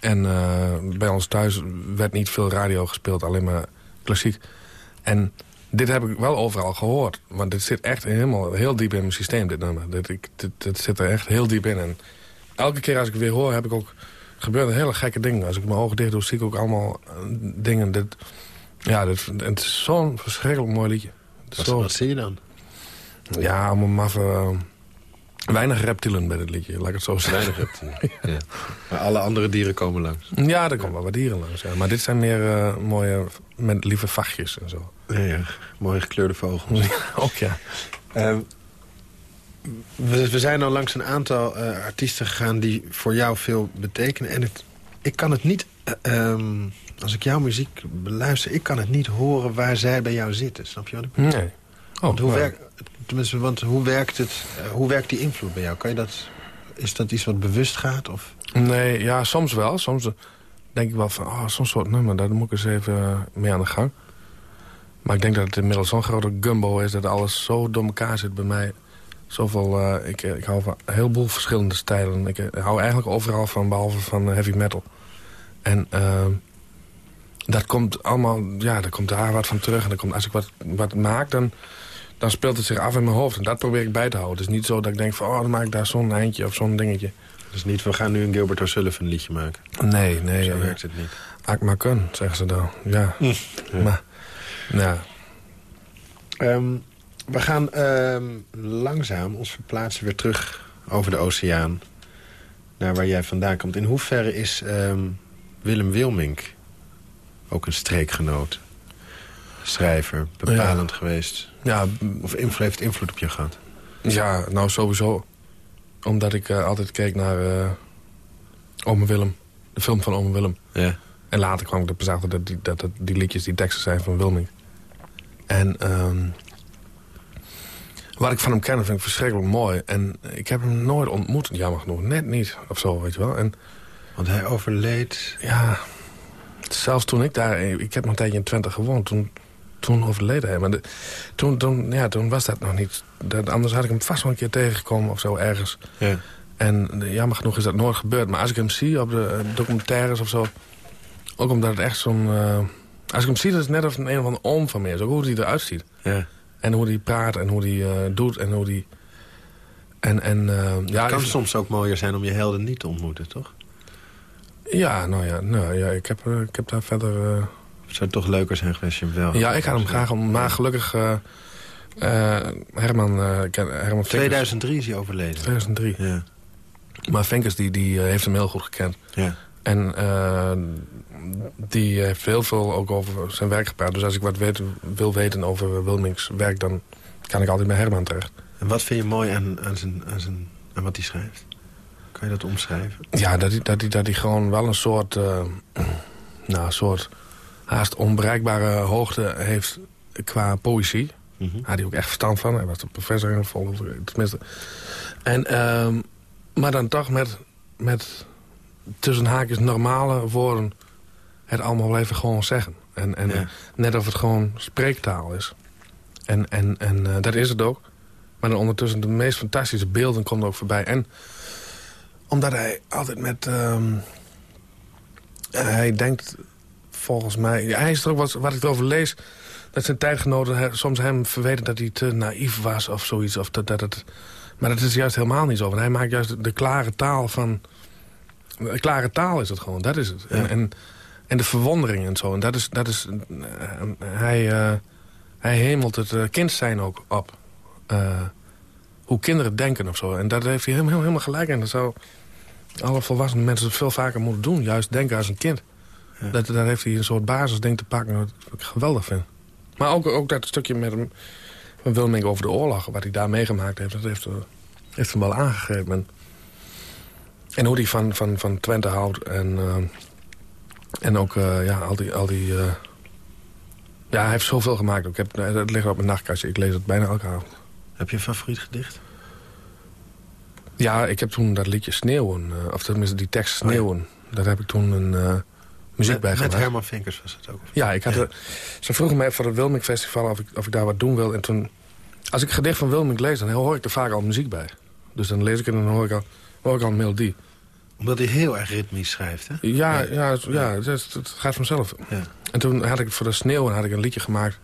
En eh, bij ons thuis werd niet veel radio gespeeld. Alleen maar klassiek. En dit heb ik wel overal gehoord. Want dit zit echt helemaal heel diep in mijn systeem, dit nummer. Dit, ik, dit, dit zit er echt heel diep in. En elke keer als ik het weer hoor, heb ik ook... gebeuren hele gekke dingen. Als ik mijn ogen dicht doe, zie ik ook allemaal eh, dingen. Dit, ja, en het is zo'n verschrikkelijk mooi liedje. Wat, zo- wat zie je dan? ja, allemaal maffe... eh, weinig reptielen bij dit liedje, laat ik het zo zeggen. Weinig reptielen. [LAUGHS] ja. Maar alle andere dieren komen langs. Ja, er komen wel wat dieren langs. Ja. Maar dit zijn meer eh, mooie, met lieve vachtjes en zo. Ja, ja. Mooi gekleurde vogels. [LAUGHS] ook ja. Ehm, we, we zijn al langs een aantal eh, artiesten gegaan die voor jou veel betekenen. En het, ik kan het niet, eh, ehm, als ik jouw muziek beluister... ik kan het niet horen waar zij bij jou zitten. Snap je wat ik bedoel? Nee. Oh, Want hoe, nou, werkt, tenminste, want hoe werkt, het, eh, hoe werkt die invloed bij jou? Kan je dat is dat iets wat bewust gaat? Of? Nee, ja, soms wel. Soms eh, denk ik wel van, oh, zo'n soort nummer, daar moet ik eens even eh, mee aan de gang. Maar ik denk dat het inmiddels zo'n grote gumbo is... dat alles zo door elkaar zit bij mij. Zoveel, eh, ik, ik hou van een heleboel verschillende stijlen. Ik eh, hou eigenlijk overal van, behalve van heavy metal. En dat komt allemaal, ja, daar komt daar wat van terug. En dan komt, als ik wat, wat maak, dan, dan speelt het zich af in mijn hoofd. En dat probeer ik bij te houden. Het is niet zo dat ik denk van, oh, dan maak ik daar zo'n eindje of zo'n dingetje. Dus niet, we gaan nu een Gilbert O'Sullivan liedje maken. Nee, nee. Zo werkt het niet. Ak maar kun, zeggen ze dan. [LAUGHS] Ja. Maar, ja. Ehm, we gaan ehm, langzaam ons verplaatsen weer terug over de oceaan. Naar waar jij vandaan komt. In hoeverre is ehm, Willem Wilmink ook een streekgenoot? Schrijver, bepalend geweest? Ja, Of invloed, heeft invloed op je gehad? ja, nou sowieso. Omdat ik eh, altijd keek naar eh Ome Willem. De film van Ome Willem. Ja. En later kwam ik er pas achter dat die, dat, dat die liedjes, die teksten zijn van Wilming. En ehm, wat ik van hem ken, vind ik verschrikkelijk mooi. En ik heb hem nooit ontmoet, jammer genoeg. Net niet, of zo, weet je wel. En Want hij overleed... ja, zelfs toen ik daar... Ik heb nog een tijdje in Twente gewoond. Toen, toen overleden hij. Maar de- toen, toen, ja, toen was dat nog niet... Dat, anders had ik hem vast wel een keer tegengekomen of zo ergens. Ja. En eh, jammer genoeg is dat nooit gebeurd. Maar als ik hem zie op de eh, documentaires of zo... Ook omdat het echt zo'n... eh, als ik hem zie, dat is net of een een of andere oom van me is. Ook hoe hij eruit ziet. ja. En hoe hij praat en hoe hij eh, doet en hoe hij... En, en, eh, ja, Het kan soms ook mooier zijn om je helden niet te ontmoeten, toch? Ja, nou ja, nou, ja ik, heb, eh, ik heb daar verder... eh, Het zou toch leuker zijn geweest als je hem wel... ja, ik had hem graag om... Maar gelukkig... eh, Herman, Herman Vinkers, 2003 is hij overleden. 2003. Ja. Maar Vinkers die, die heeft hem heel goed gekend. Ja. En die heeft heel veel ook over zijn werk gepraat. Dus als ik wat weet, wil weten over Wilmings werk... dan kan ik altijd bij Herman terecht. En wat vind je mooi aan, aan, zijn, aan, zijn, aan wat hij schrijft? Kan je dat omschrijven? Ja, dat hij, dat hij, dat hij gewoon wel een soort... eh, nou, een soort haast onbereikbare hoogte heeft qua poëzie. Mhm. Daar had hij ook echt verstand van. Hij was de professor in vol, tenminste. En, ehm, maar dan toch met, met tussen haakjes normale woorden... het allemaal wel even gewoon zeggen. En, en Ja. eh, net of het gewoon spreektaal is. En, en, en eh, dat is het ook. Maar dan ondertussen de meest fantastische beelden komen ook voorbij. En omdat hij altijd met... ehm, hij denkt volgens mij... hij is er ook wat, wat ik erover lees... dat zijn tijdgenoten soms hem verweten dat hij te naïef was of zoiets. Of dat, dat het, maar dat is juist helemaal niet zo. Want hij maakt juist de, klare taal van... De klare taal is het gewoon, dat is het. En, en, en de verwondering en zo. En dat is... Dat is eh, hij, eh, hij hemelt het eh, kind zijn ook op. Eh, hoe kinderen denken of zo. En daar heeft hij helemaal, helemaal gelijk in. Dat zou alle volwassen mensen veel vaker moeten doen. Juist denken als een kind. Dat, daar heeft hij een soort basisding te pakken wat ik geweldig vind. Maar ook, ook dat stukje met hem, Wilming over de oorlog... wat hij daar meegemaakt heeft, dat heeft, eh, heeft hem wel aangegrepen. En, hoe hij van, van, van Twente houdt. En, eh, en ook eh, ja, al die... Al die ja, hij heeft zoveel gemaakt. Ik heb, het ligt op mijn nachtkastje. Ik lees het bijna elke avond. Heb je een favoriet gedicht? Ja, ik heb toen dat liedje Sneeuwen, eh, of tenminste die tekst Oh ja. Sneeuwen... daar heb ik toen een eh, muziek met, bij met gemaakt. Herman Vinkers was het ook. Ja, ik had Ja. ze vroegen mij voor het Wilming Festival of ik, of ik daar wat doen wil. En toen, als ik een gedicht van Wilming lees, dan hoor ik er vaak al muziek bij. Dus dan lees ik het en dan hoor ik al, hoor ik al een melodie. Omdat hij heel erg ritmisch schrijft, hè? Ja, ja, het- ja het, het gaat vanzelf. Ja. En toen had ik voor de sneeuw had ik een liedje gemaakt.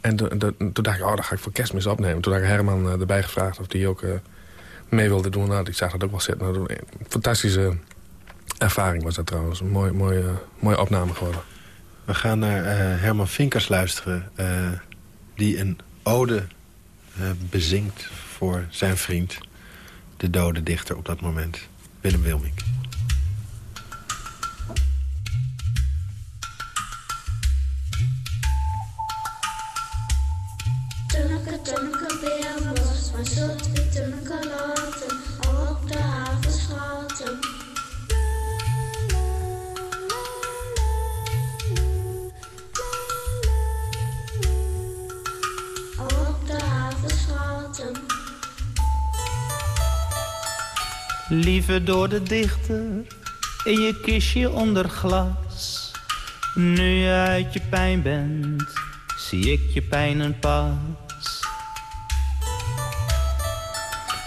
En toen dacht ik, oh, dat ga ik voor kerstmis opnemen. Toen had ik Herman eh, erbij gevraagd of die ook eh, mee wilde doen. Nou, die zag dat ook wel zitten. Nou, een fantastische ervaring was dat trouwens. Een mooi, mooi, eh, mooie opname geworden. We gaan naar eh, Herman Vinkers luisteren... eh, die een ode eh, bezingt voor zijn vriend... de dode dichter op dat moment, Willem Wilmink. Door de dichter in je kistje onder glas. Nu je uit je pijn bent, zie ik je pijnen pas.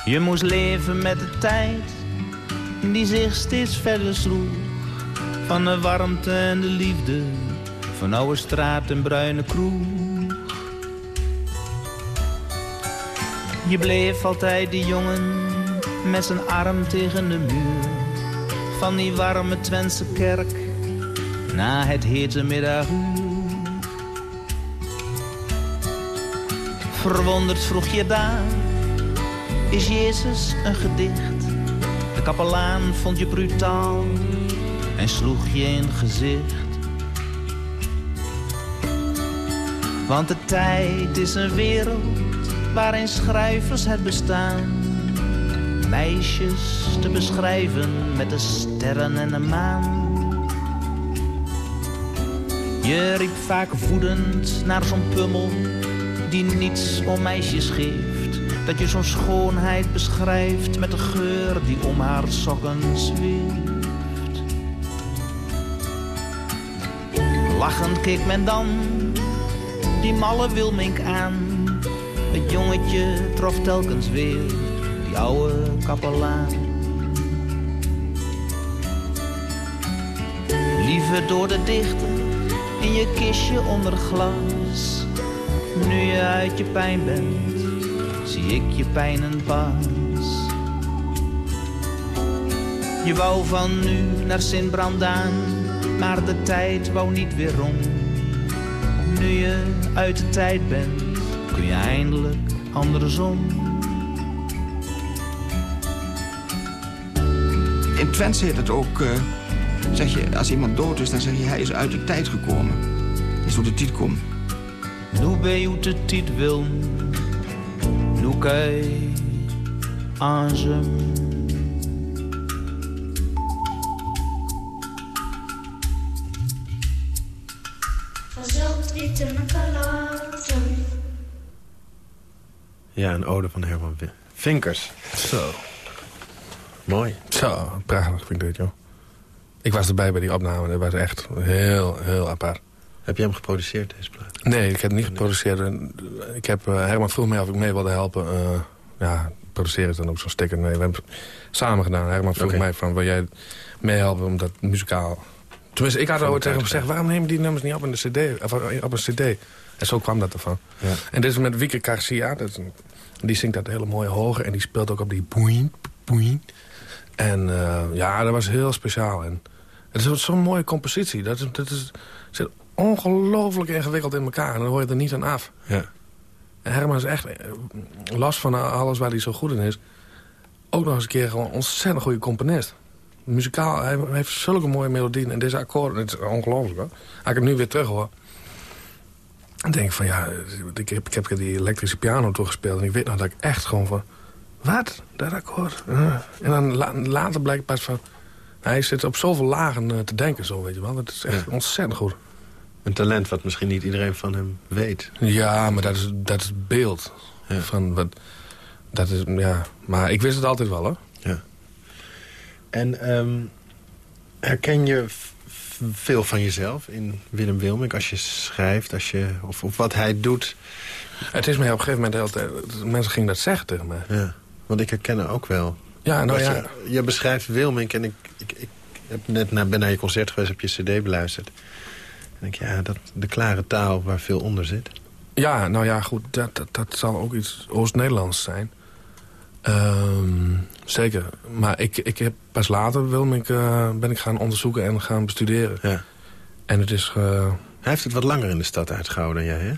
Je moest leven met de tijd die zich steeds verder sloeg. Van de warmte en de liefde, van oude straat en bruine kroeg. Je bleef altijd die jongen met zijn arm tegen de muur van die warme Twentse kerk na het hete middaguur. Verwonderd vroeg je daar, is Jezus een gedicht? De kapelaan vond je brutaal en sloeg je in gezicht. Want de tijd is een wereld waarin schrijvers het bestaan meisjes te beschrijven met de sterren en de maan. Je riep vaak woedend naar zo'n pummel die niets om meisjes geeft. Dat je zo'n schoonheid beschrijft met de geur die om haar sokken zweeft. Lachend keek men dan die malle Wilmink aan. Het jongetje trof telkens weer oude kapelaan. Liever door de dichter in je kistje onder glas. Nu je uit je pijn bent, zie ik je pijnen pas. Je wou van nu naar Sint-Brandaan, maar de tijd wou niet weer rond. Nu je uit de tijd bent, kun je eindelijk andersom. Twente heet het ook, eh, zeg je, als iemand dood is, dan zeg je hij is uit de tijd gekomen. Is hoe de tijd komt. Nu ben je de tijd wil, nu kijk aan ze. Ja, een ode van Herman Vinkers. Zo. Mooi. Zo, prachtig vind ik dit, joh. Ik was erbij bij die opname. Dat was echt heel, heel apart. Heb je hem geproduceerd, deze plaat? Nee, ik heb het niet geproduceerd. Ik heb uh, Herman vroeg mij of ik mee wilde helpen. Uh, ja, produceren is dan ook zo'n sticker. Nee, we hebben het samen gedaan. Herman vroeg mij van, wil jij meehelpen om dat muzikaal... Tenminste, ik had ooit tegen hem gezegd... waarom neem je die nummers niet op, in de CD, of op een cd? En zo kwam dat ervan. Ja. En dit is met Wieke Garcia. Dat is een- die zingt dat hele mooie hoge. En die speelt ook op die boeien, boeien. En eh, ja, dat was heel speciaal. En het is zo'n mooie compositie. Dat, is, dat is, zit ongelooflijk ingewikkeld in elkaar. En dan hoor je er niet aan af. Ja. En Herman is echt, eh, los van alles waar hij zo goed in is... ook nog eens een keer gewoon een ontzettend goede componist. Muzikaal, hij heeft zulke mooie melodieën. En deze akkoorden, het is ongelooflijk hoor. Als ik het nu weer terug hoor... dan denk ik van ja, ik heb, ik heb die elektrische piano toegespeeld... en ik weet nog dat ik echt gewoon van... Wat? Dat akkoord? Uh. En dan la- later blijkt pas van... Hij zit op zoveel lagen eh, te denken zo, weet je wel. Dat is echt ontzettend goed. Een talent wat misschien niet iedereen van hem weet. Ja, maar dat is, dat is het beeld. Van wat, dat is, ja. Maar ik wist het altijd wel, hoor. Ja. En ehm, herken je veel van jezelf in Willem Wilmink als je schrijft, als je, of, of wat hij doet? Het is mij op een gegeven moment... tijd- Mensen gingen dat zeggen tegen mij. Ja, want ik herken ook wel. Ja, nou ja. Je, je beschrijft Wilmink en ik, ik, ik heb net naar, ben naar je concert geweest, heb je cd beluisterd. En ik, ja, dat, de klare taal waar veel onder zit. Ja, nou ja, goed. Dat, dat, dat zal ook iets Oost-Nederlands zijn. Ehm, zeker. Maar ik, ik heb pas later wil ik, eh, ben ik gaan onderzoeken en gaan bestuderen. Ja. En het is... eh, Hij heeft het wat langer in de stad uitgehouden dan jij, hè?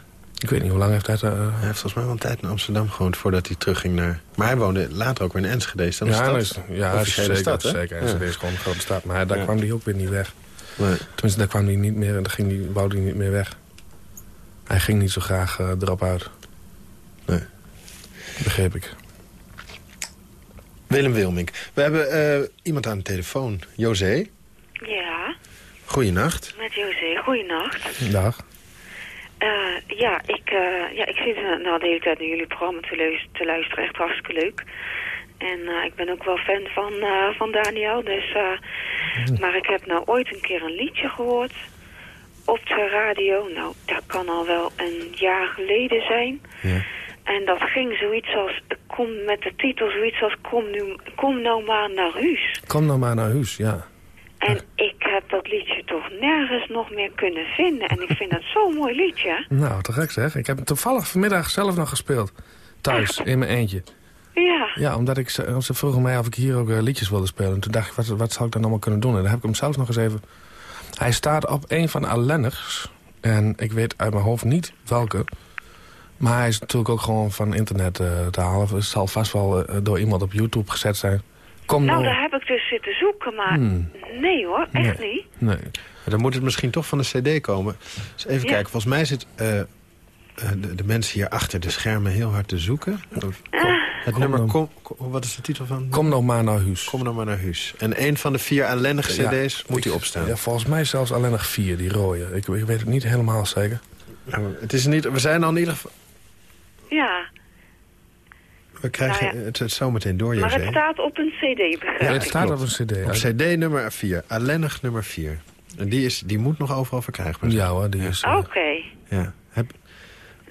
Ik weet niet, hoe lang heeft hij... het, eh, Hij heeft volgens mij wel een tijd in Amsterdam gewoond voordat hij terugging naar... Maar hij woonde later ook weer in Enschede. Is dat een ja, stad? is, ja, zeker. stad, hè? zeker. En Ja. het is gewoon een grote stad. Maar daar Ja. kwam hij ook weer niet weg. Nee. Tenminste, daar kwam hij niet meer en daar ging hij, wou hij niet meer weg. Hij ging niet zo graag eh, erop uit. Nee. Begreep ik. Willem Wilmink. We hebben eh, iemand aan de telefoon. José. Ja, Goeienacht. met José. Goeienacht. Dag. Eh, ja, ik, eh, ja, ik zit eh, nou de hele tijd naar jullie programma te, luis- te luisteren. Echt hartstikke leuk. En ik ben ook wel fan van, van Daniel. Dus, Maar ik heb nou ooit een keer een liedje gehoord op de radio. Nou, dat kan al wel een jaar geleden zijn. En dat ging zoiets als, kom met de titel zoiets als kom, nu, kom nou maar naar huis. Kom nou maar naar huis, ja. En ik heb dat liedje toch nergens nog meer kunnen vinden. En ik vind dat zo'n mooi liedje. Nou, te gek zeg. Ik heb hem toevallig vanmiddag zelf nog gespeeld. Thuis, in mijn eentje. Ja. Ja, omdat ik, ze vroegen mij of ik hier ook eh, liedjes wilde spelen. En toen dacht ik, wat, wat zou ik dan allemaal kunnen doen? En dan heb ik hem zelf nog eens even... Hij staat op een van de allenners. En ik weet uit mijn hoofd niet welke. Maar hij is natuurlijk ook gewoon van internet eh, te halen. Het zal vast wel eh, door iemand op YouTube gezet zijn. Kom Nou, nou... daar heb ik dus zitten zoeken, maar Hmm. nee hoor, echt Nee. niet. Nee. Dan moet het misschien toch van de cd komen. Dus even Ja. kijken, volgens mij zit eh, eh, de, de mensen hier achter de schermen heel hard te zoeken. Het nummer, kom, kom- wat is de titel van? Kom nou maar naar huis. Kom nou maar naar huis. En een van de vier ellendige Ja, cd's moet die opstaan. Ja, volgens mij zelfs alleen nog vier, die rode. Ik, ik weet het niet helemaal zeker. Nou, het is niet, we zijn al in ieder geval... Ja, We krijgen Nou ja. het, het zometeen door, maar het José. staat op een cd, begrijp Ja, het staat op een cd. Op cd nummer 4. Ellendig nummer 4. En die, is, die moet nog overal verkrijgbaar zijn. Ja hoor, die is... Oké. Ja. Heb,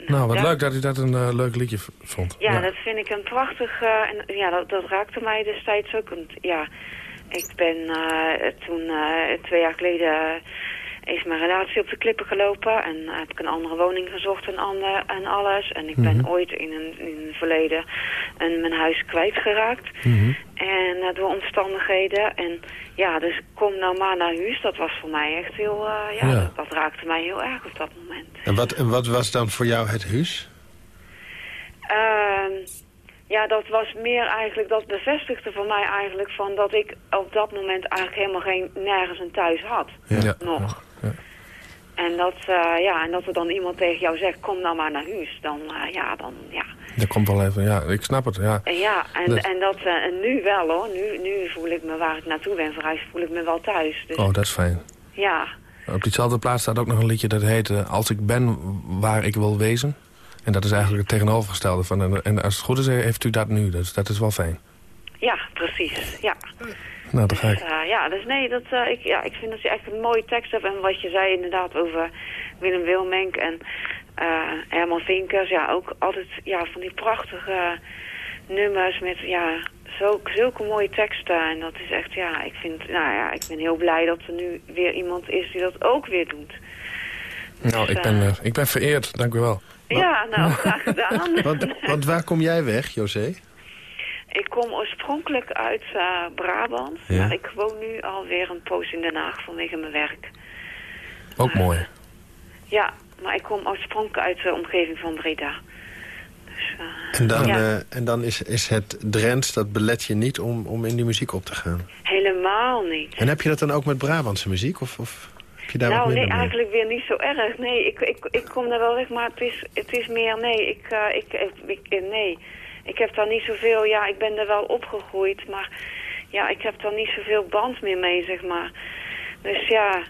Nou, wat Ja. leuk dat u dat een eh, leuk liedje vond. Ja, dat vind ik een prachtig... eh, en ja, dat, dat raakte mij destijds ook. Want, ja, ik ben eh, toen eh, twee jaar geleden... is mijn relatie op de klippen gelopen en heb ik een andere woning gezocht en, ander, en alles. En ik ben Mhm. ooit in een, in het verleden een, mijn huis kwijtgeraakt. En eh, door omstandigheden. En ja, dus kom nou maar naar huis. Dat was voor mij echt heel... eh, ja, Ja. Dat, dat raakte mij heel erg op dat moment. en, wat, en wat was dan voor jou het huis? Ehm, ja, dat was meer eigenlijk, dat bevestigde voor mij eigenlijk van dat ik op dat moment eigenlijk helemaal geen, nergens een thuis had. Ja. Nog. En dat, eh, ja, en dat er dan iemand tegen jou zegt, kom nou maar naar huis. Dan, eh, ja, dan, ja. Dat komt wel even, ja, ik snap het, ja. En ja, en, Dat- en, dat, eh, en nu wel hoor. Nu, nu voel ik me, waar ik naartoe ben verhuisd, voel ik me wel thuis. Dus Oh, dat is fijn. ja, Op diezelfde plaats staat ook nog een liedje dat heet... eh, Als ik ben waar ik wil wezen. En dat is eigenlijk het tegenovergestelde van... En, en als het goed is, heeft u dat nu. Dus dat is wel fijn. ja, precies. Ja. Nou, te gek. Eh, ja, dus nee, dat, eh, ik, ja, ik vind dat je echt een mooie tekst hebt. En wat je zei inderdaad over Willem Wilmink en eh, Herman Vinkers. Ja, ook altijd ja, van die prachtige nummers met ja, zo, zulke mooie teksten. En dat is echt, ja, ik vind, nou ja, ik ben heel blij dat er nu weer iemand is die dat ook weer doet. Nou, ik ben, ik ben vereerd, dank u wel. Ja, nou, graag gedaan. Want, want waar kom jij weg, José? Ik kom oorspronkelijk uit eh, Brabant, Ja. maar ik woon nu alweer een poos in Den Haag vanwege mijn werk. Ook mooi. Ja, maar ik kom oorspronkelijk uit de omgeving van Breda. Dus, eh, En dan, ja, eh, en dan is, is het Drents, dat belet je niet om, om in die muziek op te gaan. helemaal niet. En heb je dat dan ook met Brabantse muziek? Of, of heb je daar nou, wat nee, mee? eigenlijk weer niet zo erg. Nee, ik, ik, ik kom daar wel weg, maar het is, het is meer, nee, ik, ik, ik, ik- nee. Ik heb daar niet zoveel, ja, ik ben er wel opgegroeid, maar ja, ik heb daar niet zoveel band meer mee, zeg maar. Dus ja,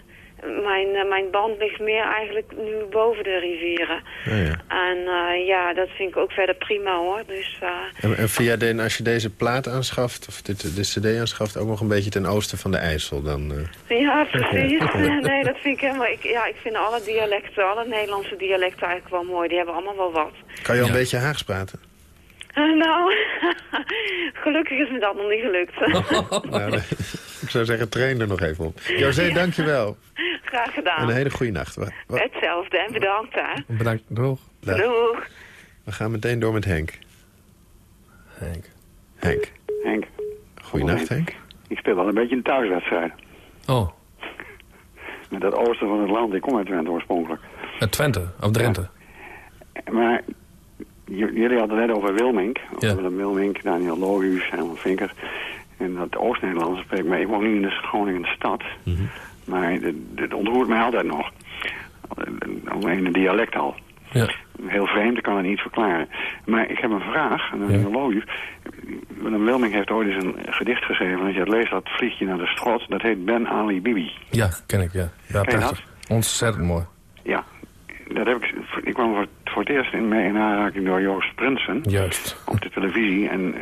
mijn, eh, mijn band ligt meer eigenlijk nu boven de rivieren. Oh, ja. En eh, ja, dat vind ik ook verder prima hoor. Dus eh, En, en via de, als je deze plaat aanschaft, of dit, de cd aanschaft... ook nog een beetje ten oosten van de IJssel, dan... eh, Ja, precies. [LAUGHS] nee, dat vind ik helemaal... Ik, ja, ik vind alle dialecten, alle Nederlandse dialecten eigenlijk wel mooi. Die hebben allemaal wel wat. kan je al een beetje Haags praten? Eh, nou, [LAUGHS] gelukkig is me dat nog niet gelukt. [LAUGHS] Nou, nee. [LAUGHS] ik zou zeggen, train er nog even op. José, Ja. dankjewel. Graag En gedaan. een hele goede nacht. Hetzelfde en bedankt hè. Bedankt, doeg. Dag. Doeg. we gaan meteen door met Henk. Henk. Henk. Henk. Goeienacht, Henk. Ik speel wel een beetje een thuiswedstrijd. Oh, Met dat oosten van het land, ik kom uit Twente oorspronkelijk. uit Twente, of Drenthe. Maar jullie hadden het net over Wilmink. Ja. Over de Wilmink, Daniel Lohuus, Herman Vinker. En dat Oost-Nederlands spreekt mij. Ik woon nu in de Groningen stad. Maar het- ontroert mij altijd nog. Alleen een dialect al. Ja. Heel vreemd, ik kan het niet verklaren. Maar ik heb een vraag aan Daniel Lohuus. Willem Wilmink heeft ooit eens een gedicht geschreven. Als je het leest, dat vliegt je naar de strot. Dat heet Ben Ali Bibi. Ja, ken ik, ja. Ja, Ken. Ontzettend mooi. Ja, dat heb ik, ik kwam voor, voor het eerst in, in aanraking door Joost Prinsen. Juist. Op de televisie. En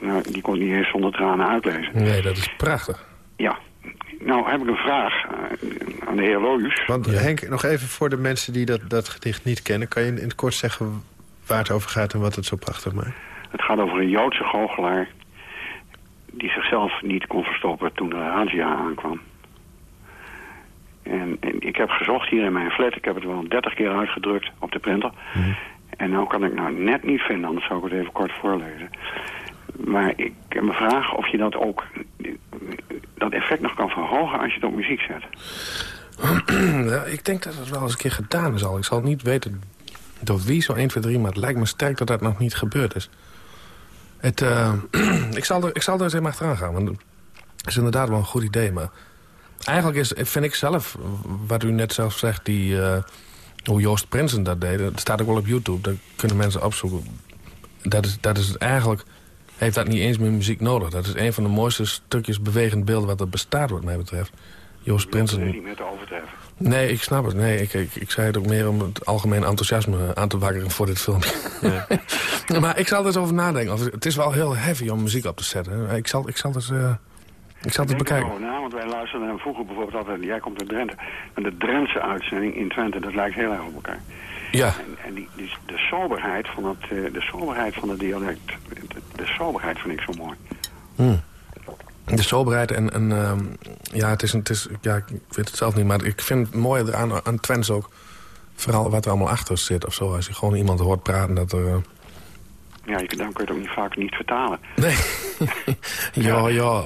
nou, die kon ik niet eens zonder tranen uitlezen. Nee, dat is prachtig. Ja. Nou heb ik een vraag eh, aan de heer Loos. Want Henk, nog even voor de mensen die dat, dat gedicht niet kennen... kan je in het kort zeggen waar het over gaat en wat het zo prachtig maakt? Het gaat over een Joodse goochelaar... die zichzelf niet kon verstoppen toen de razzia aankwam. En, en ik heb gezocht hier in mijn flat. Ik heb het wel 30 keer uitgedrukt op de printer. En nou kan ik nou net niet vinden, anders zou ik het even kort voorlezen. Maar ik heb me vraag of je dat ook, dat effect nog kan verhogen als je het op muziek zet. [CLEARS THROAT] ja, ik denk dat het wel eens een keer gedaan is al. Ik zal niet weten door wie zo 1, 2, 3, maar het lijkt me sterk dat dat nog niet gebeurd is. Het, eh, [CLEARS THROAT] ik, zal er, ik zal er eens even achteraan gaan, want het is inderdaad wel een goed idee. Maar eigenlijk is, vind ik zelf, wat u net zelf zegt, die, eh, hoe Joost Prinsen dat deed... dat staat ook wel op YouTube, daar kunnen mensen opzoeken. Dat is, dat is eigenlijk, heeft dat niet eens meer muziek nodig. Dat is een van de mooiste stukjes bewegend beeld wat er bestaat, wat mij betreft. Joost Prinsen... niet meer te overtreffen. Nee, ik snap het. Nee, ik, ik, ik zei het ook meer om het algemeen enthousiasme aan te wakkeren voor dit filmpje. [LAUGHS] maar ik zal er eens over nadenken. Het is wel heel heavy om muziek op te zetten. Ik zal, ik zal, het, eh, ik zal het bekijken. na, want wij luisterden naar vroeger bijvoorbeeld altijd... Jij komt uit Drenthe. En de Drentse uitzending in Twente, dat lijkt heel erg op elkaar. Ja. En, en die, die, de soberheid van het, eh, de soberheid van het dialect... De, de soberheid vind ik zo mooi. Hmm. De soberheid en, en ehm, ja, het is, een- het is, ja, ik weet het zelf niet, maar ik vind het mooie eraan aan Twents ook, vooral wat er allemaal achter zit of zo. Als je gewoon iemand hoort praten, dat er... eh, Ja, je, dan kun je het ook niet vaak niet vertalen. Nee. [LAUGHS] ja, ja.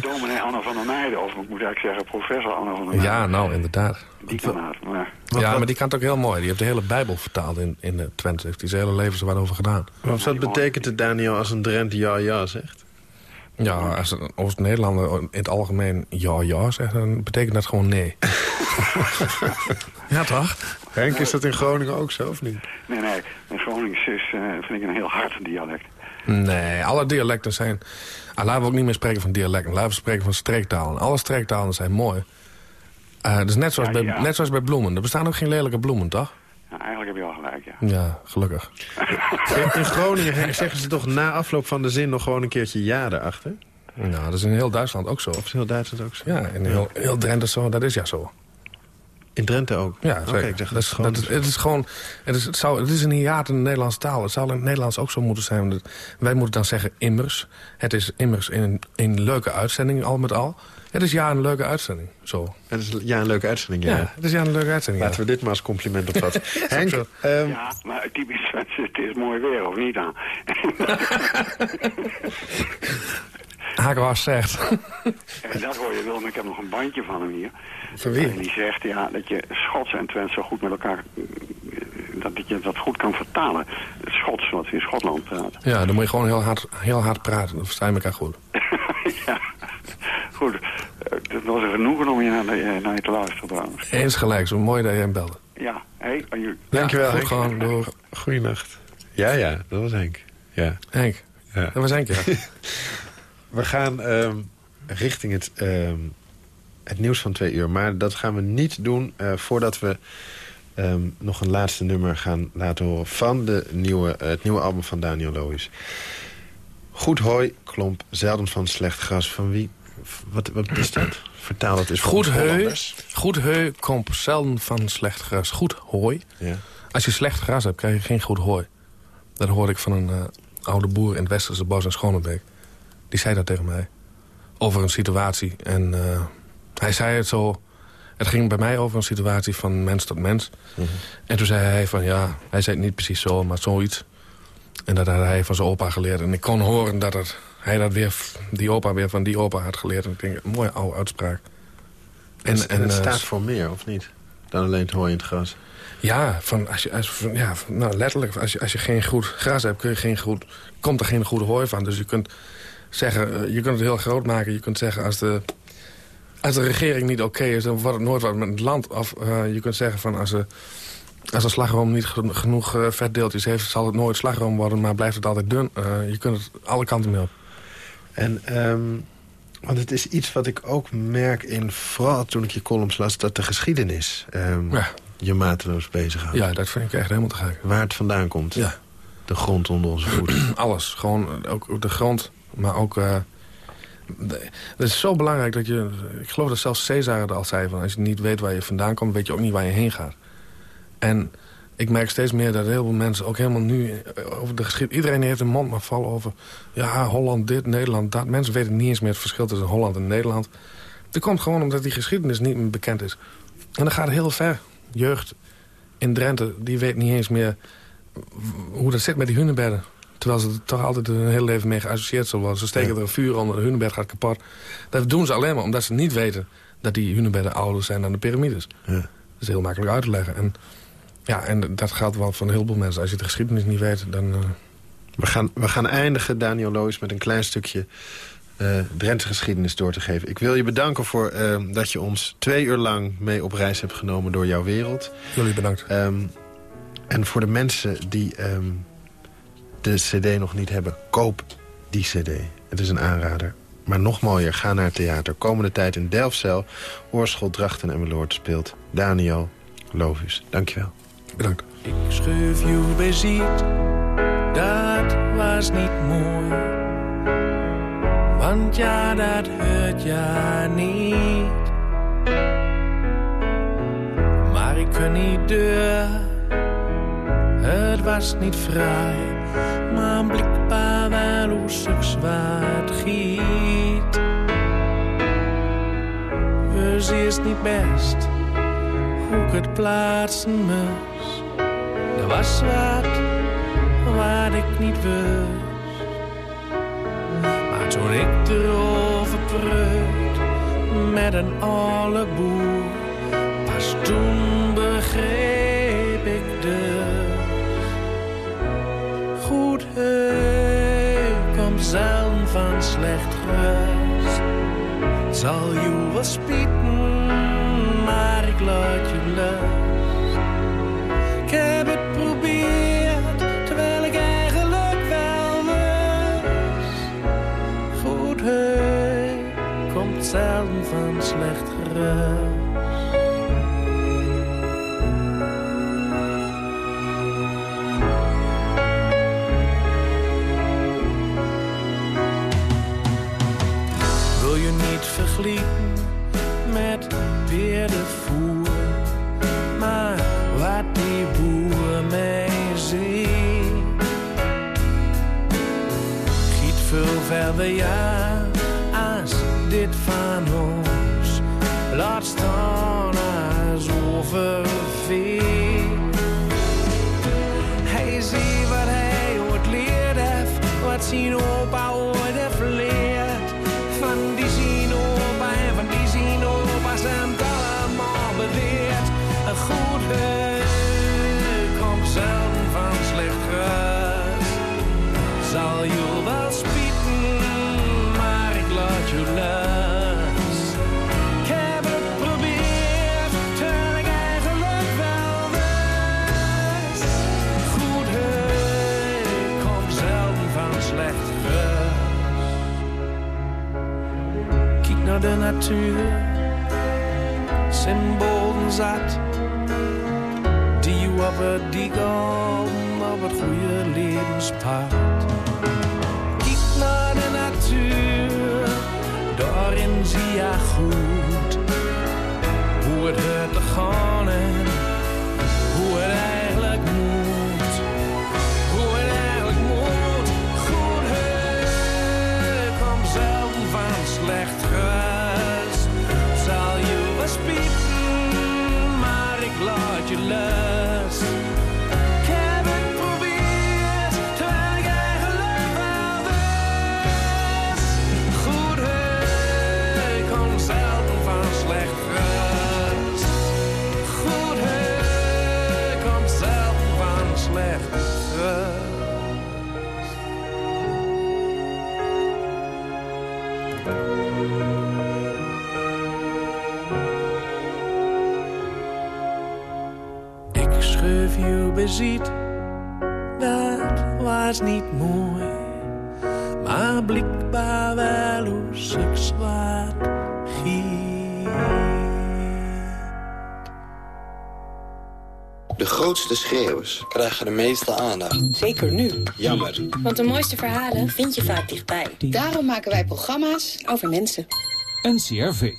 Dominee Anne van der Meijden, of ik moet eigenlijk zeggen professor Anne van der Meijden. Ja, nou, inderdaad. Die kan het, maar... Ja, maar die kan het ook heel mooi. Die heeft de hele Bijbel vertaald in, in de Twente. Heeft hij zijn hele leven zo wat over gedaan. Wat dat betekent het, Daniel, als een Drent ja ja zegt? Ja, als een Oost-Nederlander in het algemeen ja ja zegt, dan betekent dat gewoon nee. [LAUGHS] ja, toch? Henk, is dat in Groningen ook zo, of niet? Nee, nee, in Gronings is, eh, vind ik een heel hard dialect. Nee, alle dialecten zijn... Ah, laten we ook niet meer spreken van dialecten. Laten we spreken van streektalen. Alle streektalen zijn mooi. Eh dus net zoals, Ja, bij, ja. net zoals bij bloemen. Er bestaan ook geen lelijke bloemen, toch? Ja, eigenlijk heb je wel gelijk, ja. Gelukkig. In, in Groningen zeggen ze toch na afloop van de zin nog gewoon een keertje ja erachter? Nou, dat is in heel Duitsland ook zo. Of is heel Duitsland ook zo? Ja, in heel, heel Drenthe zo. Dat is ja zo. In Drenthe ook? Ja, Oké, ik dat is, het gewoon dat is, het is gewoon... Het is, het, zou, het is een hiaat in de Nederlandse taal. Het zou in het Nederlands ook zo moeten zijn. Wij moeten dan zeggen immers. Het is immers in een leuke uitzending, al met al. Het is ja een leuke uitzending. Zo. Het is ja, een leuke uitzending, ja. Ja, het is ja een leuke uitzending. Laten we dit maar als compliment opvatten. [LAUGHS] Henk, zo. ehm, Ja, maar typisch [LAUGHS] het is mooi weer, of niet aan? [LAUGHS] Hakenwas zegt. en dat hoor je wel, maar ik heb nog een bandje van hem hier. Van wie? En die zegt ja, dat je Schots en Twents zo goed met elkaar... dat je dat goed kan vertalen. Het Schots, wat ze in Schotland praten. Ja, dan moet je gewoon heel hard, heel hard praten. Dan versta je elkaar goed. ja, [LAUGHS] goed. Eh, Het was een genoegen om je naar, de- naar je te luisteren trouwens. Eens gelijk, zo mooi dat je hem belde. Ja, hé, hey, je... dankjewel goed Henk. gewoon door. Goeienacht. Ja, ja, dat was Henk. Ja. Henk, Ja. dat was Henk, ja. [LAUGHS] We gaan ehm, richting het, ehm, het nieuws van twee uur. Maar dat gaan we niet doen eh, voordat we ehm, nog een laatste nummer gaan laten horen... van de nieuwe, eh, het nieuwe album van Daniel Lois. Goed hooi, klomp, zelden van slecht gras. Van wie? Wat, wat is dat? Vertaal dat eens voor Goed heu, goed heu komt zelden van slecht gras. Goed hooi. Ja. Als je slecht gras hebt, krijg je geen goed hooi. Dat hoorde ik van een eh, oude boer in het Westerse bos in Schonebeek. Die zei dat tegen mij. Over een situatie. En eh, hij zei het zo... Het ging bij mij over een situatie van mens tot mens. En toen zei hij van ja, hij zei het niet precies zo, maar zoiets. En dat had hij van zijn opa geleerd. En ik kon horen dat het, hij dat weer, die opa weer van die opa had geleerd. En ik denk, een mooie oude uitspraak. En, en het eh, staat voor meer, of niet? Dan alleen het hooi in het gras. ja, van als je, als, van, ja nou, letterlijk, als je, als je geen goed gras hebt, kun je geen goed, komt er geen goede hooi van. Dus je kunt zeggen, eh, je kunt het heel groot maken. Je kunt zeggen, als de, als de regering niet oké is, dan wordt het nooit wat met het land. Of eh, je kunt zeggen, van als, de, als een slagroom niet geno- genoeg vetdeeltjes heeft... zal het nooit slagroom worden, maar blijft het altijd dun. Je kunt het alle kanten mee op. En, ehm, want het is iets wat ik ook merk in... vooral toen ik je columns las, dat de geschiedenis... ehm, Ja. je mateloos bezighoudt. Ja, dat vind ik echt helemaal te gek. Waar het vandaan komt. Ja. De grond onder onze voeten. [CLEARS THROAT] Alles. Gewoon eh, ook de grond, maar ook... de- het is zo belangrijk dat je... Ik geloof dat zelfs Caesar het al zei. Van als je niet weet waar je vandaan komt, weet je ook niet waar je heen gaat. En ik merk steeds meer dat heel veel mensen, ook helemaal nu... eh, over de geschiedenis... Iedereen heeft een mond maar vol over... Ja, Holland dit, Nederland dat. Mensen weten niet eens meer het verschil tussen Holland en Nederland. Dat komt gewoon omdat die geschiedenis niet meer bekend is. En dan gaat het heel ver. Jeugd in Drenthe, die weet niet eens meer hoe dat zit met die hunebedden. Terwijl ze er toch altijd hun hele leven mee geassocieerd zullen worden. Ze steken er een vuur onder, de hunebed gaat kapot. Dat doen ze alleen maar omdat ze niet weten... dat die hunebedden ouder zijn dan de piramides. Dat is heel makkelijk uit te leggen. En, ja, en dat geldt wel van heel veel mensen. Als je de geschiedenis niet weet, dan... eh, We gaan, we gaan eindigen, Daniel Loos, met een klein stukje eh Drentse geschiedenis door te geven. Ik wil je bedanken voor eh, dat je ons twee uur lang mee op reis hebt genomen door jouw wereld. Jullie bedankt. en voor de mensen die ehm, de cd nog niet hebben, koop die cd. Het is een aanrader. Maar nog mooier, ga naar het theater. Komende tijd in Delfzijl, Oorschot, Drachten en Meloord speelt Daniel Lovius. Dankjewel. Bedankt. Ik schreef je beziet, dat was niet mooi. Want ja, dat hurt ja niet. Maar ik kon niet deur, het was niet vrij. Maar blikbaar wel hoe stuk zwart giet. Zien het niet best, hoe het plaatsen moest. Er was wat wat ik niet wist. Maar toen ik erover preut met een alle boer, pas toen begreep ik de goed heu komt zelden van slecht rust. Zal je wel spieten, laat je lust. Ik heb het probeerd, terwijl ik eigenlijk wel wist. Goed heu komt zelden van slecht rust. Veel verder ja, als dit van ons. Laat staan als overvee. Natuur, symbolen zat. Die op het digon op het goede levenspad. Kijk naar de natuur, daarin zie je goed. Hoe het hoort te gaan je beziet, dat was niet mooi, maar blikbaar wel hoe. De grootste schreeuwers krijgen de meeste aandacht. Zeker nu. Jammer. Want de mooiste verhalen vind je vaak dichtbij. Daarom maken wij programma's over mensen. NCRV.